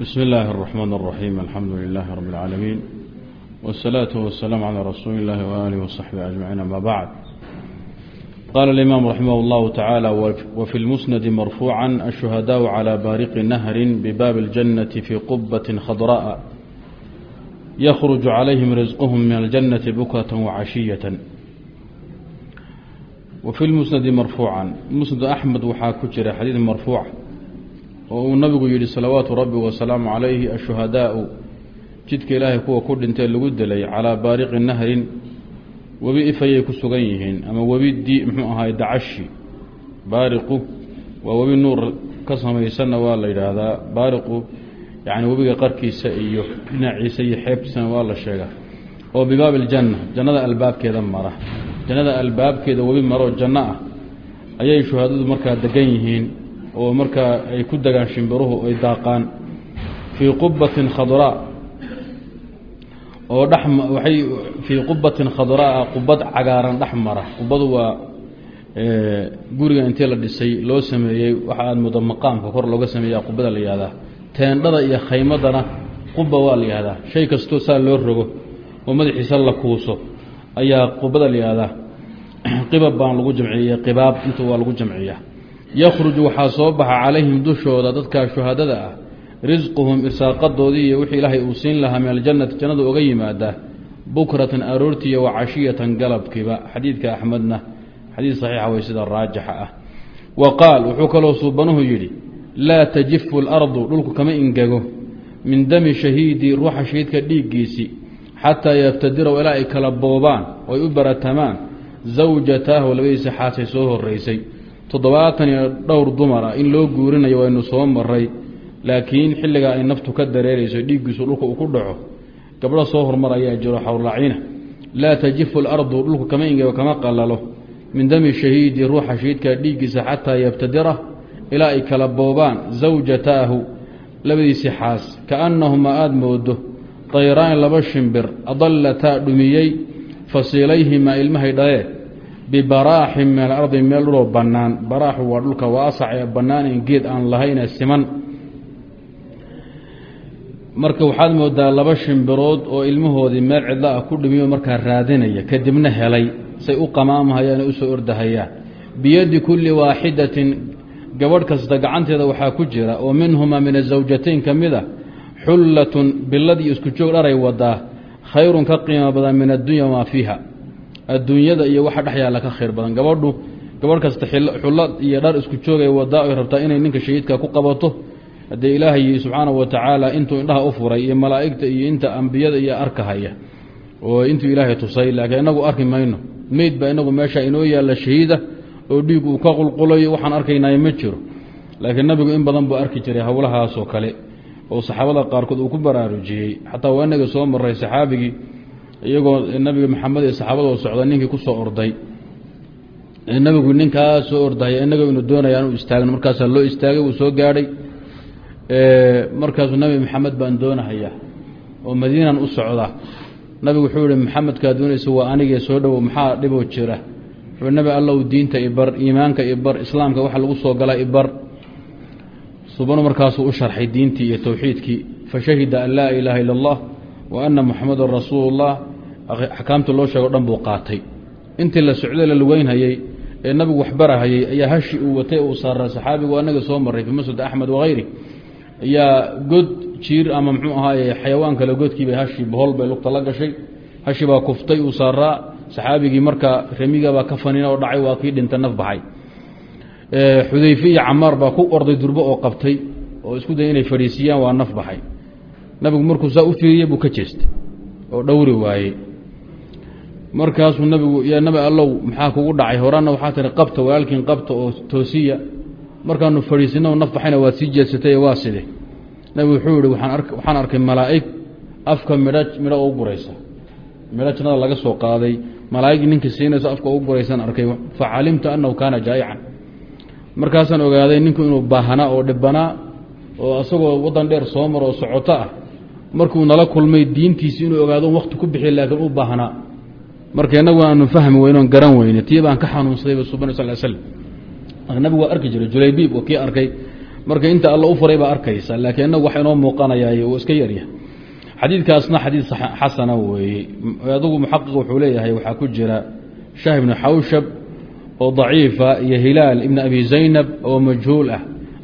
بسم الله الرحمن الرحيم الحمد لله رب العالمين والصلاة والسلام على رسول الله وآله وصحبه أجمعين أما بعد قال الإمام رحمه الله تعالى وفي المسند مرفوعا الشهداء على بارق نهر بباب الجنة في قبة خضراء يخرج عليهم رزقهم من الجنة بكرة وعشية وفي المسند مرفوعا مسند أحمد وxaa ku jira xadيiث مرفوuع oo uu nabigu yihi salawaatu rabbi wasalaamu calayhi ashuhadaau. Jidka ilaahay kuwa ku dhintee lagu delay calaa baariqi nahrin webi ifayay ku sugan yihiin ama webi di muxuu ahaay dacashi baariqu waa webi nuur ka samaysanna waa la yidhaahdaa. Baariqu yani webiga qarkiisa iyo dhinaciisa iyo xeebtiisana waa la sheegaa. Oo bibaabi aljanna jannada albaabkeeda mara. Jannada albaabkeeda webi maroo janno ah. Ayay shuhadadu markaa degan yihiin oo markaa ay ku degaan shimbiruhu ay daaqaan fii qubatin khadraa oo dhex waay fii qubatin khadraa qubad cagaaran dhex mara. Qubadu waa guriga intii la dhisay loo sameeyey waxa aad muddo maqaamka kor looga sameeya qubada la yihahdaa teendhada iyo khaymadana quba waa la yihahdaa shay kastoo saa loo rogo oo madaxiisa la kuuso ayaa qubada la yihahdaa qibab baan lagu jamciyey qibaab intu waa lagu jamciyaa yakhruju waxaa soo baxa calayhim dushooda dadka shuhadada ah risquhum irsaaqadoodii iyo wixii ilaahay uu siin lahaa min aljannati jannada oga yimaada bukratan aroortiiyo wa cashiyatan galabkiiba. Xadiidka axmedna xadiid saxiixa way sida raajixa ah. Wa qaal wuxuu kaloo suubanuhu yidhi laa tajifu alardu dhulku kama ingego min dami shahiidi ruuxa shahiidka dhiiggiisii xataa yaftadiraw ilaa ay kala boobaan oo u baratamaan zawjataahu labadiisa xaasay soo horeysay toddobaatan iyo dhowr dumara in loo guurinayo waynu soo maray laakiin xilligaa ay naftu ka dareerayso dhiiggiisu dhulka uu ku dhaco gabdho soo hormar ayaa jiro xawlacina laa tajifu alardu dhulku kama ingego kama qalalo. Min dami shahiidi ruuxa shahiidka dhiiggiisa xataa yabtadira ilaa ay kala boobaan zawjataahu labadiisii xaas. Kaannahumaa aada moodo dayraan laba shimbir adallataa dhumiyey fasiilayhimaa ilmahay dhalee bibaraaxin min alardi meel dhuloo bannaan. Baraaxu waa dhulka waasac ee bannaanen geed aan lahayne siman. Marka waxaad moodaa laba shimbirood oo ilmahoodii meel cidla ah ku dhimiyo markaa raadinaya kadibna helay say u qamaamahayaan ee u soo ordahayaan. Biyadi kulli waaxidatin gabadh kasta gacanteeda waxaa ku jira oo minhumaa min azawjatayn ka mid a xullatun biladii isku joog dharay wadaa khayrun ka qiimo badan min addunya wamaa fiiha adduunyada iyo waxa dhex yaalla ka khayr badan. Gabadhu gabadh kasta xullad iyo dhar isku joogay wadaa ay rabtaa inay ninka shahiidka ku qabato. Haddee ilaahay subxaanahu wa tacaala intuu indhaha u furay iyo malaa'igta iyo inta ambiyada iyo arkahaya oo intuu ilaahay tusay laakiin inagu arki mayno. Meyd baa inagu meesha inoo yaalla shahiida oo dhiig uu ka qulqulayo waxaan arkaynay ma jiro. Laakiin nabigu in badan buu arki jiray howlahaasoo kale. Oo saxaabada qaarkood uu ku baraarujiyey. Xataa waa inaga soo maray saxaabigii iyagoo nabiga maxamed iyo saxaabadoo socda ninkii ku soo orday. Nabigu ninkaa soo inaga inu doonaya anu istaagno markaasaa loo istaagay uu soo gaadhay. Markaasuu nabi maxamed baan doonahaya oo madiinan u socda. Nabigu wuxuu yihi maxamedkaa doonaysa waa anigee soo dhowow maxaa dhiboo jira? Nabi allow diinta ibar iimaanka ibar islaamka waxa lagu soo gala ibar subanu markaasuu u sharxay diintii iyo towxiidkii fashahida an laa ilaaha ila allah wa ana muxamadan rasuulu axkaamta loo sheego dhan buu qaatay. Intii la socday la lugeynhayey ee nabigu waxbarahayey ayaa hashi uu watay uu saaraa saxaabigu anaga soo maray fii axmed wakayri ayaa god jiir ama muxuu ahaaye xayawaan kale godkiibay hashi bohol bay lugta la gashay. Hashi baa kuftay uu saaraa. Saxaabigii markaa remigabaa ka fanina oo dhacay waa kii dhinta naf baxay. Xudayfe iyo camaar baa ku orday durbo oo qabtay oo isku daya inay fadhiisiiyaan waa naf baxay. Nabigu markuu saa u fiiriyey buu ka jeestay oo dhowri waayey markaasuu nabigu yaa nabi allow maxaa kugu dhacay? Horaanna waxaa tiri qabta walaalkiin qabta oo toosiya. Markaanu fadhiisino naf baxayna waad sii jeedsatay waa side. Nabigu wuxuu yihi waxaan arkay malaa'ig afka midho midho u guraysa midho jannada laga soo qaaday. Malaa'ig ninka siinayso afka u guraysaan arkay fa calimtu annahu kaana jaa'ican markaasaan ogaaday ninku inuu baahanaa oo dhibanaa oo isagoo waddan dheer soo maro oo socoto ah. Markuu nala kulmay diintiisi inuu ogaado wakti ku bixiy laakiin u baahnaa marka inaguna aanu fahmi weynoon garan weyne tii baan ka xanuunsadayba suban sal slm nabigu waa arki jiray julaybiib oo kii arkay. Marka inta alla u furay baa arkaysa laakiin inagu wax inoo muuqanayaay uu iska yaryahay xadiidkaasna xadiid xasana weeye. Adugu muxaqiq wuxuu leeyahay waxaa ku jira shaah ibnu xawshab oo daciifa iyo hilaal ibn abi zaynab oo majhuul ah.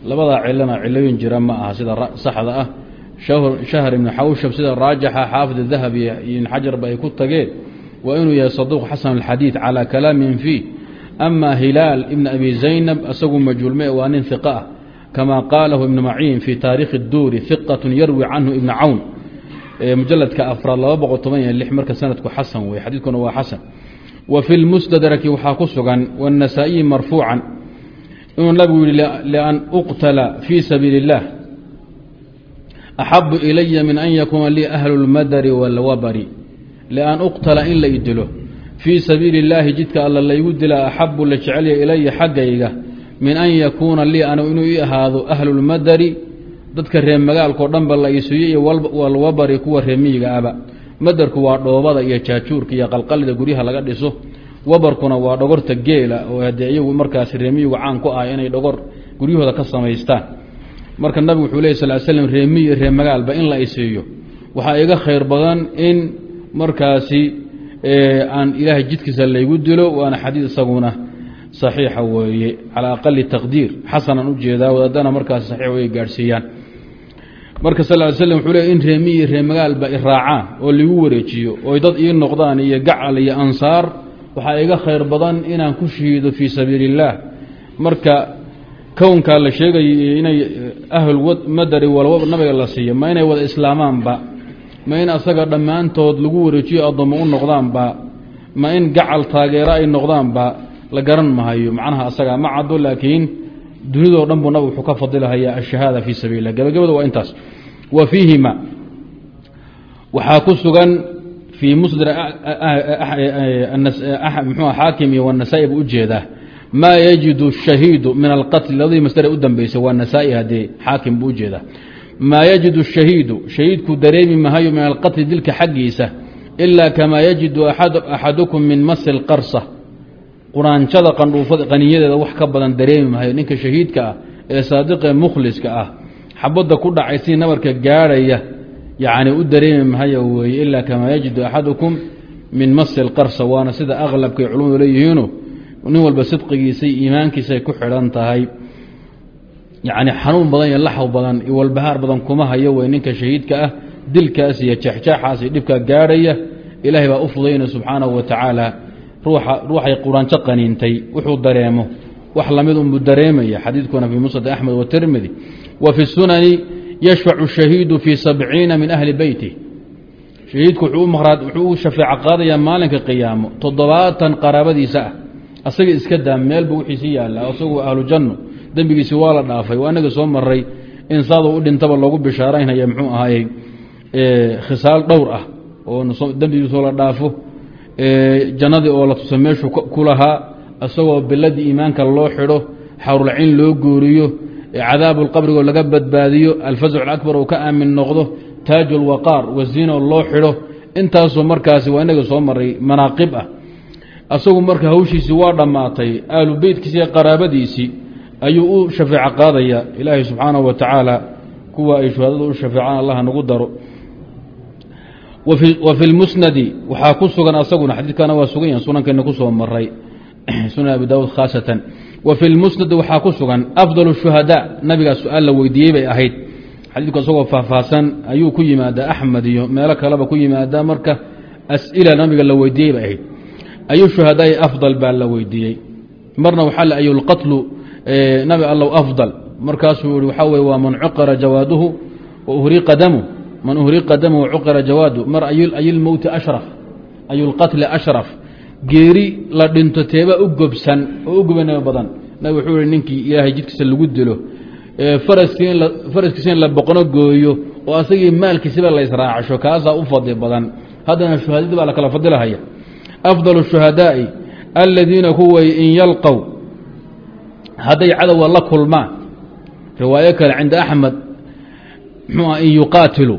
Labadaa cilana cilooyin jira ma aha sida saxda ah. Shahr ibnu xawshab sida raajixa xaafid dahab iyo ibn xajarba ay ku tageen waa inuu yahay saduuq xasan alxadiid calaa kalaamin fiih ama hilaal ibn abi zaynab isagu majhuulme waa nin hiqa ah kama qaalahu ibnu maciin fi taarikhi اduuri hiqat yarwi canhu ibna cawn mujaladka afraad laba boqol toban iyo lix marka sanadku xasan wey xadiidkuna waa xasan wa fi lmustadraki waxaa ku sugan wاnasaa'iyi marfuucan inuu nabigu yihi lian uqtala fii sabiili اllah axabu ilaya min an yakuuna lii ahlu اlmadari wاlwabari lian uqtala in la idilo fii sabiili اllaahi jidka alla laygu dilaa axabu la jecelya ilaya xaggayga min an yakuuna lii anu inuu ii ahaado ahlu اlmadari dadka reer magaalkao dhanba la isuyo iyo walwabari kuwa reemiyiga aba madarku waa dhoobada iyo jaajuurka iyo qalqalida guryaha laga dhiso wabarkuna waa dhogorta geela oo hadee iyagu markaas reemiyigu caan ku ah inay dhogor guryahooda ka samaystaan marka nabigu wuxuu ley sal slm reemiyi reer magaalba in la isiiyo waxaa iga khayr badan markaasi aan ilaahay jidkiisa laygu dilo waana xadiid isaguna saxiixa weeye calaa aqali taqdiir xasanan u jeedaa wadaadana markaas saxiix way gaadhsiiyaan. Marka sal ly slm wuxuu leey in reemiyi reer magaalba i raacaan oo ligu wareejiyo oy dad ii noqdaan iyo gacal iyo ansaar waxaa iga khayr badan inaan ku shahiido fii sabiili اllaah marka kownkaa la sheegaya inay ahlulmadari walwab nabiga la siiyo ma inay wada islaamaanba ma in asaga dhammaantood lagu wareejiyo addoommo u noqdaanba ma in gacal taageero ay noqdaanba la garan mahayo macnaha asaga ma caddo laakiin dunidoo dhan buu nabig wuxuu ka fadilahayaa ashahaada fii sabiili lah gabagabada waa intaas wa fiihima waxaa ku sugan fii musdr mxu xaakim iyo wanasaa-i buu u jeedaa maa yajidu shahiidu min alqatli labadii masdare u dambeysay waa nasaa-i haddee xaakim buu u jeedaa maa yajidu shahiidu shahiidku dareemi mahayo min alqatli dilka xaggiisa ilaa kamaa yajidu axadukum min masi lqarsa quraanjada qandhuufada qaniyadeeda wax ka badan dareemi mahayo ninka shahiidka ah ee saadiqee mukhliska ah. Xabadda ku dhacay si nabarka gaadhaya yacni u dareemi mahayo weeye ilaa kamaa yajidu axadukum min masi lqarsa waana sida aqlabkay culimmadu leeyihiino nin walba sidqigiisay iimaankiisay ku xidhan tahay yacni xanuun badan iyo laxw badan iyo walbahaar badan kuma hayo wey ninka shahiidka ah dilkaas iyo jeexjeexaas iyo dhibkaa gaadhaya ilaahay baa u fudayna subxaanahu wa tacaala. Ruuxa ruuxay quraanjo qaniintay wuxuu dareemo. Wax la mid unbuu dareemaya xadiidkuna fii musnad axmed watirmidi wa fi sunani yashfacu shahiidu fii sabciina min ahli beyti shahiidku wuxuu u shafeeco qaadayaa maalinka qiyaamo toddobaatan qaraabadiisa ah. Asaga iska daa meelba wixiisi yaalla isagoo ahlu janno dembigiisi waa la dhaafay. Waa inaga soo maray in saadu u dhintaba loogu bishaaraynaya muxuu ahaayey khisaal dhowr ah oo dembigiisoo la dhaafo jannadii oo la tusa meeshuu ku lahaa isagoo biladii iimaanka loo xidho xawrulciin loo gooriyo cadaabulqabrigoo laga badbaadiyo alfascu alakbar oo ka aamin noqdo taaju lwaqaar wasiinoo loo xidho. Intaasoo markaasi waa inaga soo maray manaaqib ah. Asagu marka hawshiisii waa dhammaatay aalu beytkiisi iyo qaraabadiisii ayuu u shafeeco qaadaya ilaahay subxaanahu wa tacaala kuwa ay shuhadada u shafeecaan allah nagu daro. Wa fi lmusnadi waxaa ku sugan asaguna xadiidkana waa sugan yahan sunankeena ku soo maray sunan abi daawuud khaasatan. Wa fi lmusnadi waxaa ku sugan afdal shuhadaa nabigaa su'aal la weydiiyey bay ahayd. Xadiidku isagoo faahfaahsan ayuu ku yimaadaa axmed iyo meelo kaleba ku yimaadaa marka as'ila nabiga la weydiiyey bay ahayd. Ayu shuhadaai afdal baa la weydiiyey. Marna waxaa le ayulqatlu nabi allow afdal. Markaasuu i waxaa wey waa man cuqira jawaaduhu uhriqa damu. Man uhriqa damu cuqira jawaadu. Mar ayulmowti ashraf ayulqatli ashraf. Geeri la dhinto teeba u gobsan oo u gobanimo badan. Nabig wuxuu ihi ninkii ilaahay jidkiisa lagu dilo faraskiisa in la boqno gooyo oo asagii maalkiisiba la israacsho kaasaa u fadi badan. Haddana shuhadada baa la kala fadilahaya afdal shuhadaa'i aladiina kuway in yalqow hadday cadowga la kulmaan riwaayo kale cinda axmed mxuu in yuqaatilu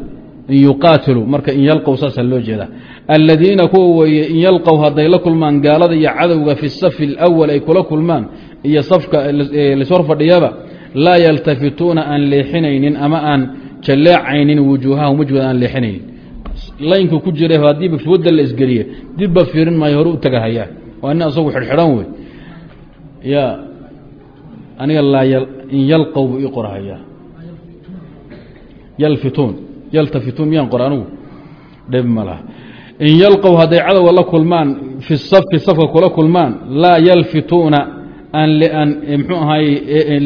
in yuqaatilu marka in yalqow saasa loo jeeda aladiina kuwa weeye in yalqow hadday la kulmaan gaalada iyo cadowga fi safi اlأwal ay kula kulmaan iyo safka lashor fadhiyaba laa yaltafituuna aan leexinaynin ama aan jalleecaynin wujuuhahum wejigooda aan leexinaynin. Laynka ku jira haddiiba fooda la isgeliye dibba fiirin maayo hore u tagahayaa waa nin asagu aniga in yalqow buu ii qorahayaa yalfituun yaltafituun miyaan qora anugu? Dheb ma laha. In yalqow hadday cadowga la kulmaan fi safi safka kula kulmaan laa yalfituuna aan mxuu ahaay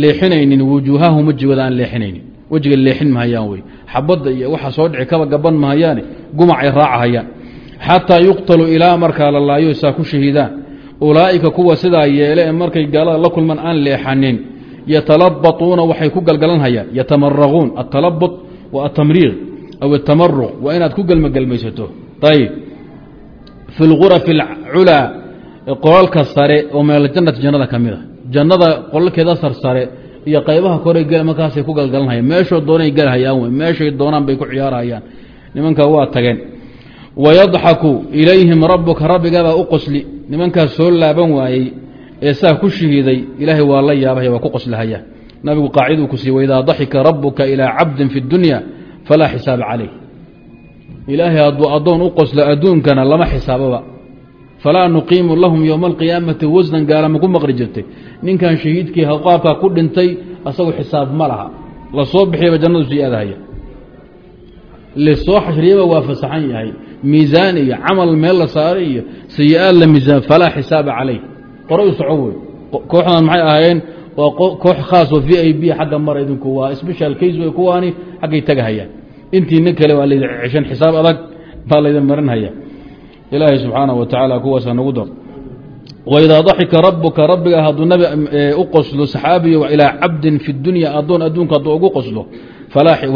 leexinaynin wujuuhahum wejigooda aan leexinaynin. Wejiga leexin mahayaan wey. Xabadda iyo waxa soo dhici kaba gaban mahayaane gumacay raacahayaan xataa yuqtaluu ilaa markaa la laayo ku shahiidaan ulaa'ika kuwa sidaa yeele ee markay gaalada la kulmaan aan leexanin yatalabatuuna waxay ku galgalanhayaan yatamaraquun atalabut wa atamriiq aw atamaruq waa inaad ku gelmagelmaysato ayib fi lgurafi alculaa qolalka sare oo min aljannati jannada ka mid a jannada qolalkeeda sarsare iyo qaybaha kore gel markaasay ku galgalanhayaan. Meeshoo doonay gelhayaan wey meeshay doonaan bay ku ciyaarhayaan nimanka waa tageen. Wayadxaku ilayhim rabuka rabbigaabaa u qosli nimankaas soo laaban waayey ee saa ku shahiiday ilaahay waa la yaabahaya waa ku qoslahaya. Nabigu qaaciduu ku siiy waidaa daxika rabuka ilaa cabdin fi اdunya falaa xisaaba calayh. Ilaahay hadduu addoon u qoslo adduunkana lama xisaababa. Falaa nuqiimu lahum yowma alqiyaamati wasnan gaalama ku maqri jirtay. Ninkan shahiidkii haqaabkaa ku dhintay asagu xisaab ma laha. La soo bixiyaba jannadu sii aadahaya. Lisoo xashriyaba waa fasaxan yahay miisaan iyo camal meel la saaray iyo sayi-aad la miisaan falaa xisaaba calayh. Qore u soco wey kooxdan maxay ahaayeen? Waa koox khaasoo v i b xagga mara idinku waa special case wey kuwaani xaggay tagahayaan. Intiina kale waa laydin ceshan xisaab adag baa laydin marinhaya. Ilaahay subxaanaه wa tacaala kuwaasa nagu dar. Waidaa daxika rabuka rabbiga hadduu nabi u qoslo saxaabiyo ilaa cabdin fi dunya adoon adduunka hadduu ugu qoslo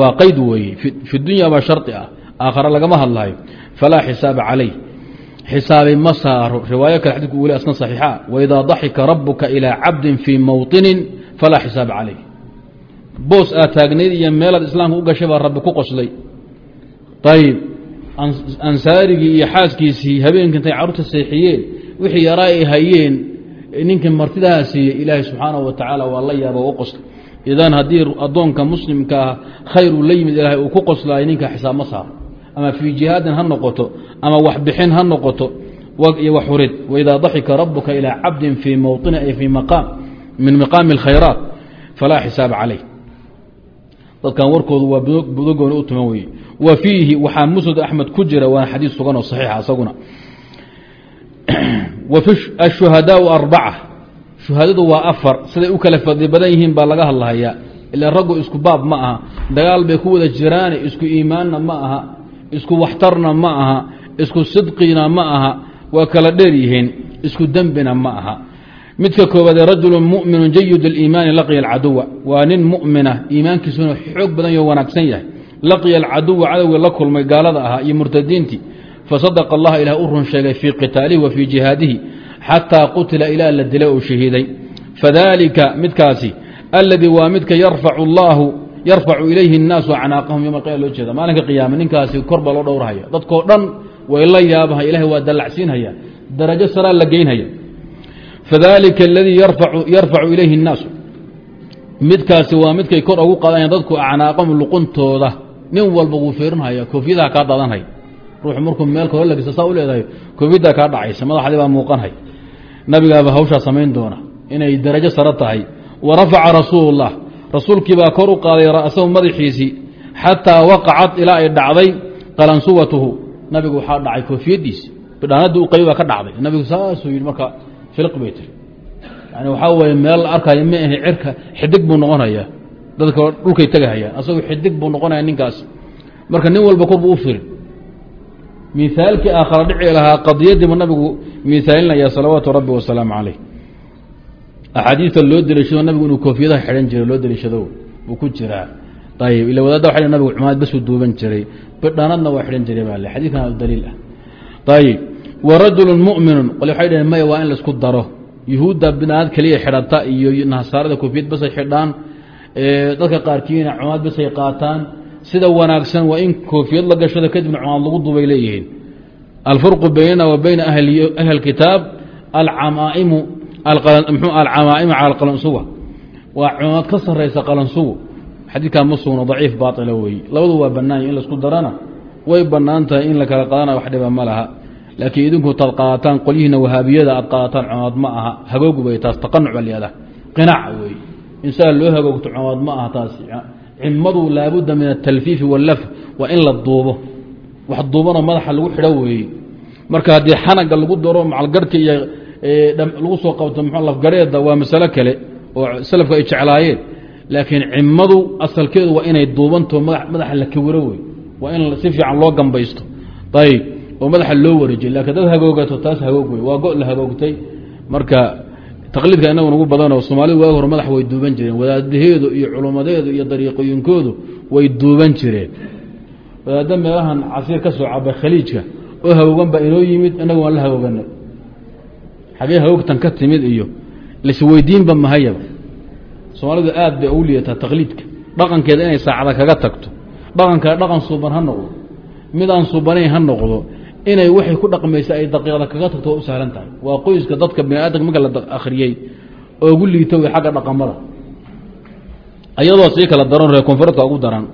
waa qayd weeye. Fi dunya baa shardi ah aakhare lagama hadlayo falaa xisaaba calayh xisaabi ma saaro. Riwaayo kale xadidku weli asna saxiixa. Waidaa daxika rabuka ilaa cabdin fii mawطinin falaa xisaaba calayh boos aad taagnayd iyo meelaad islaamka u gashay baa rabbi ku qoslay. Ayib ansaarigii iyo xaaskiisii habeenka intay carruurta seexiyeen wixii yaraa ay hayeen ninkii martidaha siiyey ilaahay subxaanahu wa tacaala waa la yaaba u qoslay. Idan haddii addoonka muslimka ah khayr uu la yimid ilaahay uu ku qoslaayo ninka xisaab ma saaro ama fii jihaadin ha noqoto ama waxbixin ha noqoto iyo waxurid waidaa daxika rabuka ilaa cabdin fii mawطini ay fii maqaam min maqaami اlkhayraat falaa xisaaba calayh. Dadkan warkoodu waa budogooni u tuman weye wa fiihi waxaa musnad axmed ku jira waana xadiis sugan oo saxiixa fi ashuhadaau arbaca. Shuhadadu waa afar. Siday u kala fadli badan yihiin baa laga hadlahayaa. Ilaa raggu isku baab ma aha. Dagaal bay ku wada jiraane isku iimaanna ma aha isku waxtarna ma aha isku sidqina ma aha waa kala dheer yihiin isku dembina ma aha. Midka koobaadee rajulu muminu jayid اliimaani laqiya alcaduwa. Waa nin mumina iimaankiisuna xoog badan yo wanaagsan yahay. Laqiya alcaduwa cadowgii la kulmay gaalada ahaa iyo murtadiintii fasadaqa allah ilah u run sheegay fii qitaalihi wa fii jihaadihi xataa qutila ilaa la dilay oo shahiiday. Fadalika midkaasi aladii waa midka yarfacu اllahu yarfacu ilayhi الnaasu acnaaqahum yoma qiyama loo jeeda maalinka qiyaame ninkaasi kor baa loo dhowrhaya dadkoo dhan way la yaabaha ilahay waa dallacsiinhaya darajo saraa la geynhaya fadalika aladii yarfacu ilayhi الnaasu midkaasi waa midkay kor ugu qaadayaan dadku acnaaqahum luquntooda nin walba wuu fiirinhaya koofiyadaha kaa daadanhay ruuxu markuu meel kalo lagisa saa u leedahay koofiyaddaa kaa dhacaysa madaxdii baa muuqanhay nabigaaba hawshaa samayn doona inay darajo saro tahay wa rafaca rasuul اllah rasuulkii baa kor u qaaday ra'sahu madaxiisii xataa waqacad ilaa ay dhacday qalansuwatuhu. Nabigu waxaa dhacay koofiyadiisi bidhaanadii u qayb baa ka dhacday. Nabigu saasuu yidhi marka filiq bay tiri. Yani waxaa weye meel la arkaayo ma ahe cirka xidig buu noqonaya dadka dhulkay tegahayaan asagoo xidig buu noqonaya ninkaas. Marka nin walba korbuu u firin. Miaalkii aakhara dhici lahaa qadiyadiibu nabigu miaalinaya salawaatu rabbi wasalaamu calayh axaadiista loo deliishado nabigu inuu koofiyadaha xidhan jiray loo deliishado buu ku jiraa. Ayib ila wadaadda waa nabigu cumaad basuu duuban jiray bidhanadna waa xidhan jiray baa le xadiidkan daliil ah. Ayib wa rajulu muminu qole waxay dhaheen maya waa in la isku daro. Yuhuudda bidhanad keliya xidhata iyo nasaarada koofiyad basay xidhaan dadka qaarkiina cumaad basay qaataan sida wanaagsan waa in koofiyad la gashado kadibna cumaad lagu duubay leeyihiin. Alfarqu baynana wa bayna ahli kitaab alcamaa'imu alcamaa'imu cala alqalansuwa waa cumaad ka saraysa qalansugu xadiidkaa ma sugno daciif baaila weeye labadu waa bannaan in la isku darana way bannaan tahay in la kala qaadana wax dhiba ma laha. Laakiin idinku taad qaadataan qolyihiina wahaabiyada aad qaadataan cumaad ma aha. Hagoogu bay taas taqanuc baa layihahdaa qinaac weeye insaan loo hagoogto cumaad ma aha taas. Cimadu laabudda min atalfiifi wallaf waa in la duubo. Wax duubanoo madaxa lagu xidho weeye marka haddii xanaga lagu daro macalgarhka iyo lagu soo qabto m lafgareeda waa masalo kale oo salafku ay jeclaayeen. Laakiin cimadu asalkeedu waa inay duubanto madaxa la kawiro wey waa in si fiican loo gambaysto. Ayb oo madaxa loo wareejiyo lakiin dad hagoogato taas hagoog wey waa go la hagoogtay. Marka taqliidka inagu nagu badanoo soomaalidu waagi hore madax way duuban jireen. Wadaadaheedu iyo culummadeedu iyo dariiqooyinkoodu way duuban jireen. Wadaadda meelahan casiir ka soo cabay khaliijka oo hagoogan baa inoo yimid inagu waan la hagooganay xagee hagoogtan ka timid iyo lisweydiinba mahayaba soomaalidu aad bay ugu liidataa taqliidka. Dhaqankeeda inay saacada kaga tagto. Dhaqankaa dhaqan suuban ha noqdo. Mid aan suubanayn ha noqdo. Inay waxay ku dhaqmaysa ay daqiiqda kaga tagto waa u sahlan tahay. Waa qoyska dadka bini aadamka marka la akhriyey oogu liito way xagga dhaqamada. Ayadoo sii kala daran reer koonfureedka ugu daran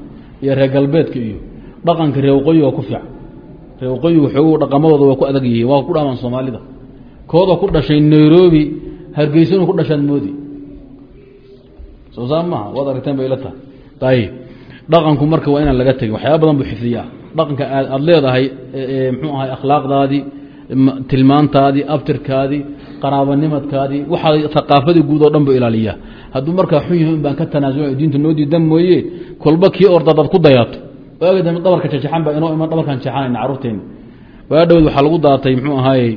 iyo reer galbeedka iyo dhaqanka reer waqooyiga ku fiican. Reer waqooyiga xoogu dhaqamadooda waa ku adag yihiin waa ku dhaamaan soomaalida kooda ku dhashay nairobi hargeysa inuu ku dhashaan moodi. Soo saa maaha? Waad aragteen bay ila tahay. Ayib dhaqanku marka waa inaan laga tegin. Waxyaaba badan buu xifdiyaa. Dhaqanka aad leedahay mxuu ahay akhlaaqdaadii tilmaantaadii abtirkaadii qaraabanimadkaadii waxaa haqaafadii guud oo dhan buu ilaaliyaa. Hadduu markaa xun yahi baan ka tanaasula diinta noo diidan mooye kolba kii ordadaad ku dayato waaga dhabarka jajaxan baa inoo iman dhabarkaan jeexanayna carruurteena waa dhowd waxaa lagu daatay mxuu ahaaye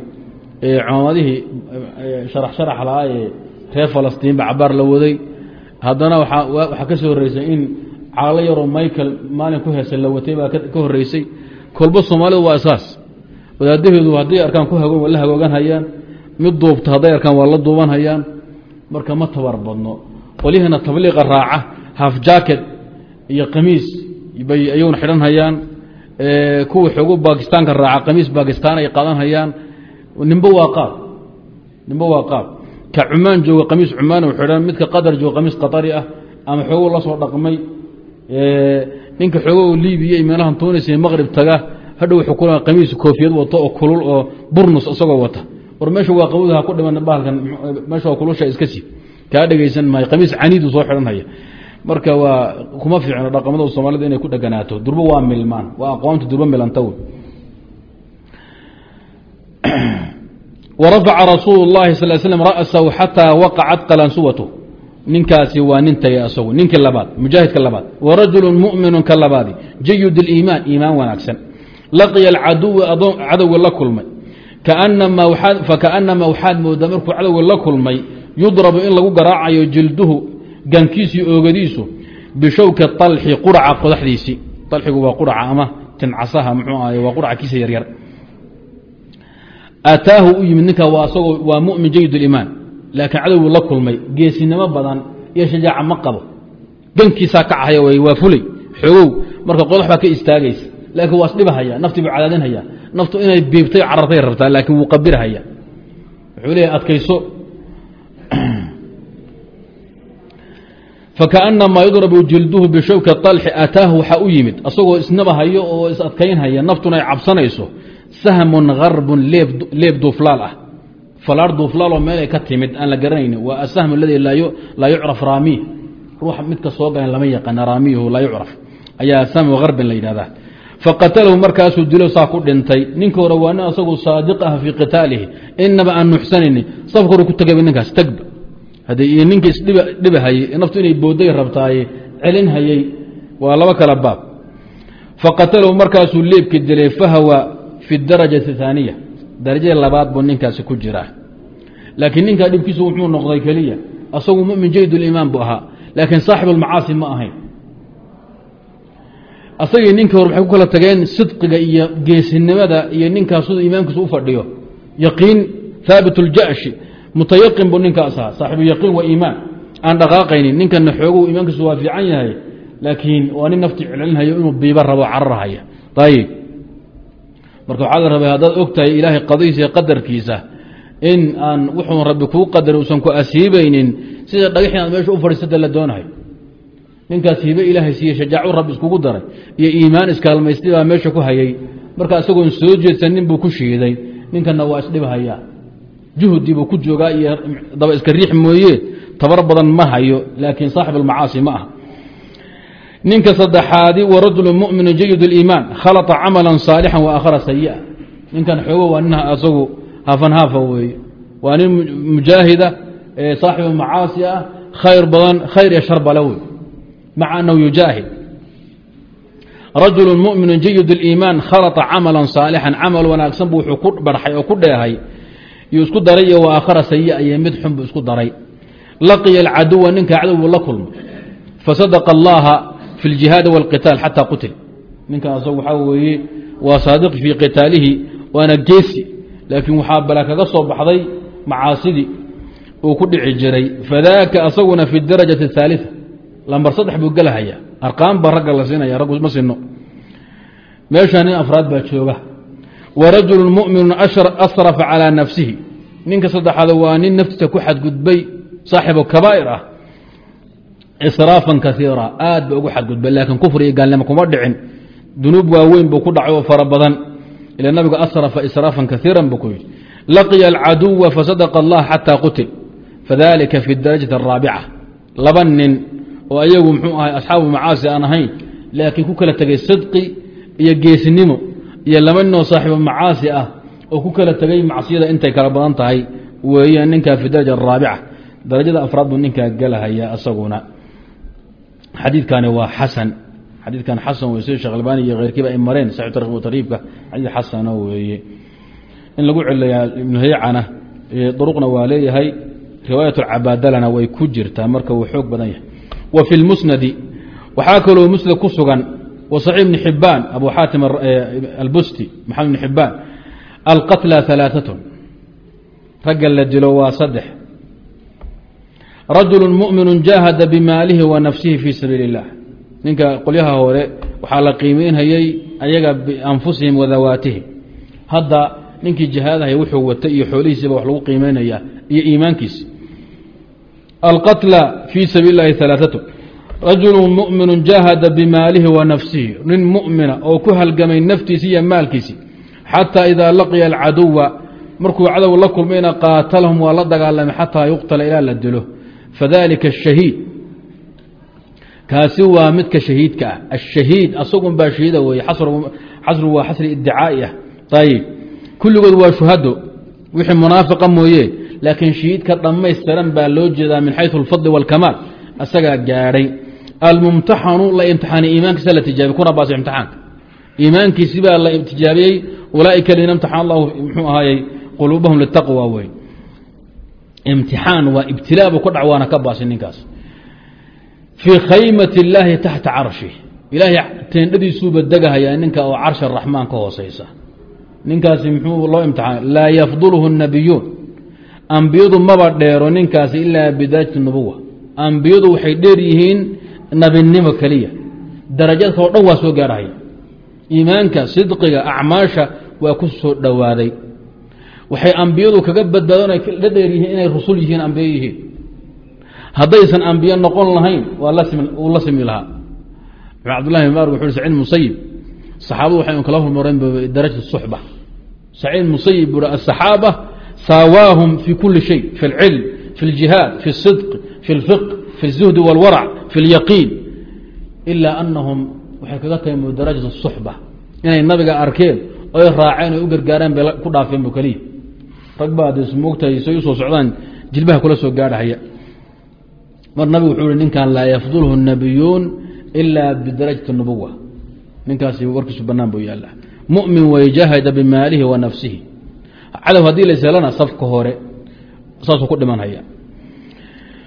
cumaamadihii sharax sharax lahaa ee reer falastiin ba cabaar la waday. Haddana waxaa ka soo horreysay in caalo yaroo michael maalin ku heesay la watay baa ka horreysay. Kolba soomaalidu waa isaas wadaadaheedu hadday arkaan ku hagoon waa la hagoogan hayaan. Mid duubta hadday arkaan waa la duuban hayaan. Marka ma tabar badno. Qolyahana tabliiqa raaca haf jacket iyo qamiis bay ayaguna xidhan hayaan. Kuwa xoogo bakistaanka raaca qamiis bakistaan ay qaadan hayaan nimbe waa qaab. Nimbe waa qaab. Ka cumaan jooga qamiis cumaan xidhan midka qatar jooga qamiis qatari ah ama xoogo la soo dhaqmay ninka xoogo libiya iyo meelahan tunis iyo maqrib taga hadhow wuxuu kula qamiis koofiyad wato oo kulul oo burnus isagoo wata. War meesha waa qabowda ha ku dhiman bahalkan meesha kulusha iska sii. Kaa dhegaysan maayo qamiis caniidu soo xidhanhaya marka waa kuma fiicno dhaqamada soomaalida inay ku dheganaato. Durbo waa milmaan waa aqoonta durbo milanta wey warafaca rasuulu اllahi sal slm ra'sahu xataa waqacat qalansuwatu ninkaasi waa nin tagay asagu ninkii labaad mujaahidka labaad warajulu muminu ka labaadi jayid اliimaan iimaan wanaagsan laqiya alcaduwa cadowga la kulmay fakaأnamaa waxaad moodaa markuu cadowga la kulmay yudrabu in lagu garaacayo jilduhu gankiisii oogadiisu bishawki طalxi quraca qodaxdiisii alxigu waa quraca ama tincasaha mxuu ahay waa quraca kiisa yaryar ataahu u yimid ninka waa asagoo waa mumin jayid اliimaan laakiin cadowgu la kulmay geesinimo badan iyo shajaaca ma qabo gankiisaa ka cahaya way waa fulay xoogow marka qodax baa ka istaagaysa laakiin waa isdhibahaya naftii buu cadaadinhaya naftu inay biibtay carartay rabtaa laakiin wuu qabirhaya wuxuu leeyahy adkayso fakaأnamaa yudrabu jilduhu bishawki طalxi ataahu waxaa u yimid asagoo isnabahayo oo is adkaynhaya naftuna ay cabsanayso sahmun garbun leeb duuflaal ah falaar duuflaaloo meel ay ka timid aan la garanayni waa asahm aladii laa yucraf raamiy ruux midka soo galan lama yaqaana raamiyuhu laa yucraf ayaa sahmu harbin la yidhahdaa faqatalahu markaasuu dilo saa ku dhintay ninka hore waa nin asagu saadiq ah fii qitaalihi inaba aan nuxsanayni safka hore ku tegayba ninkaas tagba haddii ninka isdhibahayey naftu inay booday rabtaaye celin hayey waa laba kala fi darajati haaniya darajada labaad buu ninkaasi ku jiraa. Laakiin ninkaa dhibkiisu wuxuu noqday keliya. Asagu mumin jayd limaan buu ahaa laakiin saaxib almacaasi ma ahayn. Asagii ninkii hore waxay ku kala tageen sidqiga iyo geesinimada iyo ninkaas siduu u fadhiyo. Yaqiin haabit اljashi mutayaqin buu ninkaas ahaa saaxibu yaqiin waa iimaan. Aan dhaqaaqaynin ninkana xoogu iimaankiisu waa fiican yahay laakiin waa nin nafti celcelinhayo inuu biiba rabo cararhaya ayib marka waxaa la rabay haddaad og tahay ilaahay qadadiisa iyo qadarkiisa in aan wuxuu rabbi kuu qadaray uusan ku asiibaynin sida dhagax inaad meesha u fadhiisata la doonahay. Ninkaas hibe ilaahay siiye shajaacu rabbi iskugu daray iyo iimaan iskaalmaystay baa meesha ku hayay. Marka isagoon soo jeedsanin buu ku shiiday. Ninkana waa isdhibhayaa juhdi buu ku joogaa iyo daba iska riix mooye. Tabar badan ma hayo laakiin saaxib almacaasi ma aha ninka saddexaadi warajulu muminu jayid اiimaan khalaa camala saalixan waakhara sayi-a ninkan xoogo waa nin asagu hafanhaafa weeye. Waa nin mujaahida saaxibu macaasi ah khayr badan khayr iyo shar bale wey maca anahu yujaahid. Rajulu muminu jayid اiimaan khalaa camala saalixan. Camal wanaagsan buu wuxuu ku barxay oo ku dheehay. Yuu isku daray iyo waakhara sayi-a iyo mid xun buu isku daray. Laqiya alcaduwa ninka cadowbu la kulmay. Fasadaqa allaha fi اljihaadi wاlqitaal xataa qutil ninkan asagu waxaa weeye waa saadiq fii qitaalihi waana geesi laakiin waxaa bala kaga soo baxday macaasidii uu ku dhici jiray fadaaka asaguna fi darajati الثaaliثa lambar saddex buu gelahayaa arqaan baa ragga la siinaya raggu ma sino meeshaa nin afraad baa jooga wa rajulu muminu asrafa calىa nafsihi ninka saddexaad waa nin naftiisa ku xadgudbay saaxibu kabaa'ir ah israafan kaiira aad ba ugu xadgudbay laakiin kufri iyo gaalnimo kuma dhicin dunuub waaweyn buu ku dhacay oo fara badan ila nabigu asrafa israafan kaiiran buu ku yidhi laqiya alcaduwa fasadaqa allah xataa qutil fadalika fi darajati araabica laba nin oo ayagu muxuu ahay asxaabu macaasi aan ahayn laakiin ku kala tegay sidqi iyo geesnimo iyo laba nin oo saaxiibu macaasi ah oo ku kala tegay macsiyada intay kala badan tahay weeyaan ninkaa fi daraja araabica darajada afraad buu ninkaa gelahaya asaguna xadiidkani waa xasan. Xadiidkan xasan wey sida sheekh albani iyo keyrkiiba ay mareen saxi tarikh tariibka xadiid xasano weeye. In lagu celiyaa ibnu haycana duruqna waa leeyahay riwaayat cabaadalana way ku jirtaa marka wuu xoog badan yahay. Wa fi lmusnadi waxaa kaloo musnad ku sugan wa saxiix ibni xibaan abu xaatim albusti maxamed ibni xibaan alqatla alaaatun ragga la dilo waa saddex rajulu muminu jaahada bimaalihi wa nafsihi fii sabiili اllah ninka qolyaha hore waxaa la qiimeynhayey ayaga bianfusihim wa dawaatihim. Hadda ninkii jihaadahay wuxuu watay iyo xoolihiisiiba wax lagu qiimeynaya iyo iimaankiisi alqatla fii sabiili اlahi alaaatu rajulu muminu jaahada bimaalihi wa nafsihi. Nin mumina oo ku halgamay naftiisi iyo maalkiisi. Xataa idaa laqiya alcaduwa markuu cadow la kulmayna qaatalahum waa la dagaalamay xataa yuqtala ilaa la dilo fadalika الشhahiid kaasi waa midka shahiidka ah الشhahiid asagun baa shahiida weye xasru waa xasri idicaa'i ah ayib kulligood waa shuhado wixii munaafiqa mooye laakiin shahiidka dhammaystiran baa loo jeedaa min xayثu اlfadl wاlkamaal asagaa gaadhay almumtaxanu la imtixaanay iimaankiisa la tijaabiy kuna baas imtixaanka iimaankiisi baa la tijaabiyey ulaaئika lina imtixan allahu mxuu ahaayey quluubahum litaqwa wey imtixaan waa ibtilaa buu ku dhac waana ka baasi ninkaas fii khaymat اllaahi taxta carshi ilaahay teendhadiisuuba degahayaa ninka oo carshi araxmaan ka hooseysa ninkaasi muxuu loo imtixaana laa yafdulhu الnabiyuun ambiyadu maba dheero ninkaasi ilaa bidarajati nubuwa ambiyadu waxay dheer yihiin nabinimo keliya darajadka oo dhan waa soo gaarhaya iimaanka sidqiga acmaasha waa ku soo dhowaaday waxay ambiyadu kaga badbaadon la dheer yihiin inay rusul yihiin ambiye yihiin haddaysan ambiye noqon lahayn waa uu la simi lahaa cabdullahi mar wuxu sacid musayib saxaabadu waxay kala hormareen darajat suxba sacid musayib bui asaxaaba saawaahum fi kuli shay fi اlcilm fi اljihaad fi اsidq fi اlfiq fi الzuhdi wاlwarac fi اlyaqiin ilaa anahum waxay kaga tahay darajat الsuxba inay nabiga arkeen oy raaceen oy u gargaareen bay ku dhaafeen bu keliya rag baad ismoogtahay say u soo socdaan jilbaha kula soo gaadhahaya mar nabigu wuxuu hi ninkan laa yafdulhu nabiyuun ilaa bidarajati nubuwa ninkaasi warkiisu banaan buu yaalla mumin wayjahada bimaalihi wa nafsihi. Cadow haddii layselana safka hore saasuu ku dhimanhaya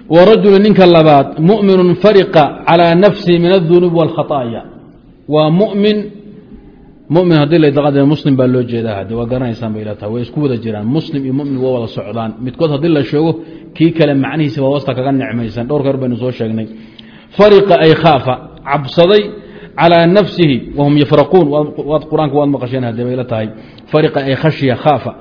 wa rajulu ninka labaad muminun fariqa calaa nafsihi min adunuubi wاlkhaaaya waa mumin mumin haddii la muslim baa loo jeedaa hade waa garanaysaan bay ilatahay way isku wada jiraan muslim iyo mumin waa wada socdaan midkood haddii la sheego kii kale macnihiisa waa wasta kaga necmaysan dhowr keer baynu soo sheegnay fariqa ay khaafa cabsaday calىa nafsihi wahum yafraquun waad qur-aanka waad maqasheen hadee bay la tahay fariqa ay khashya khaafa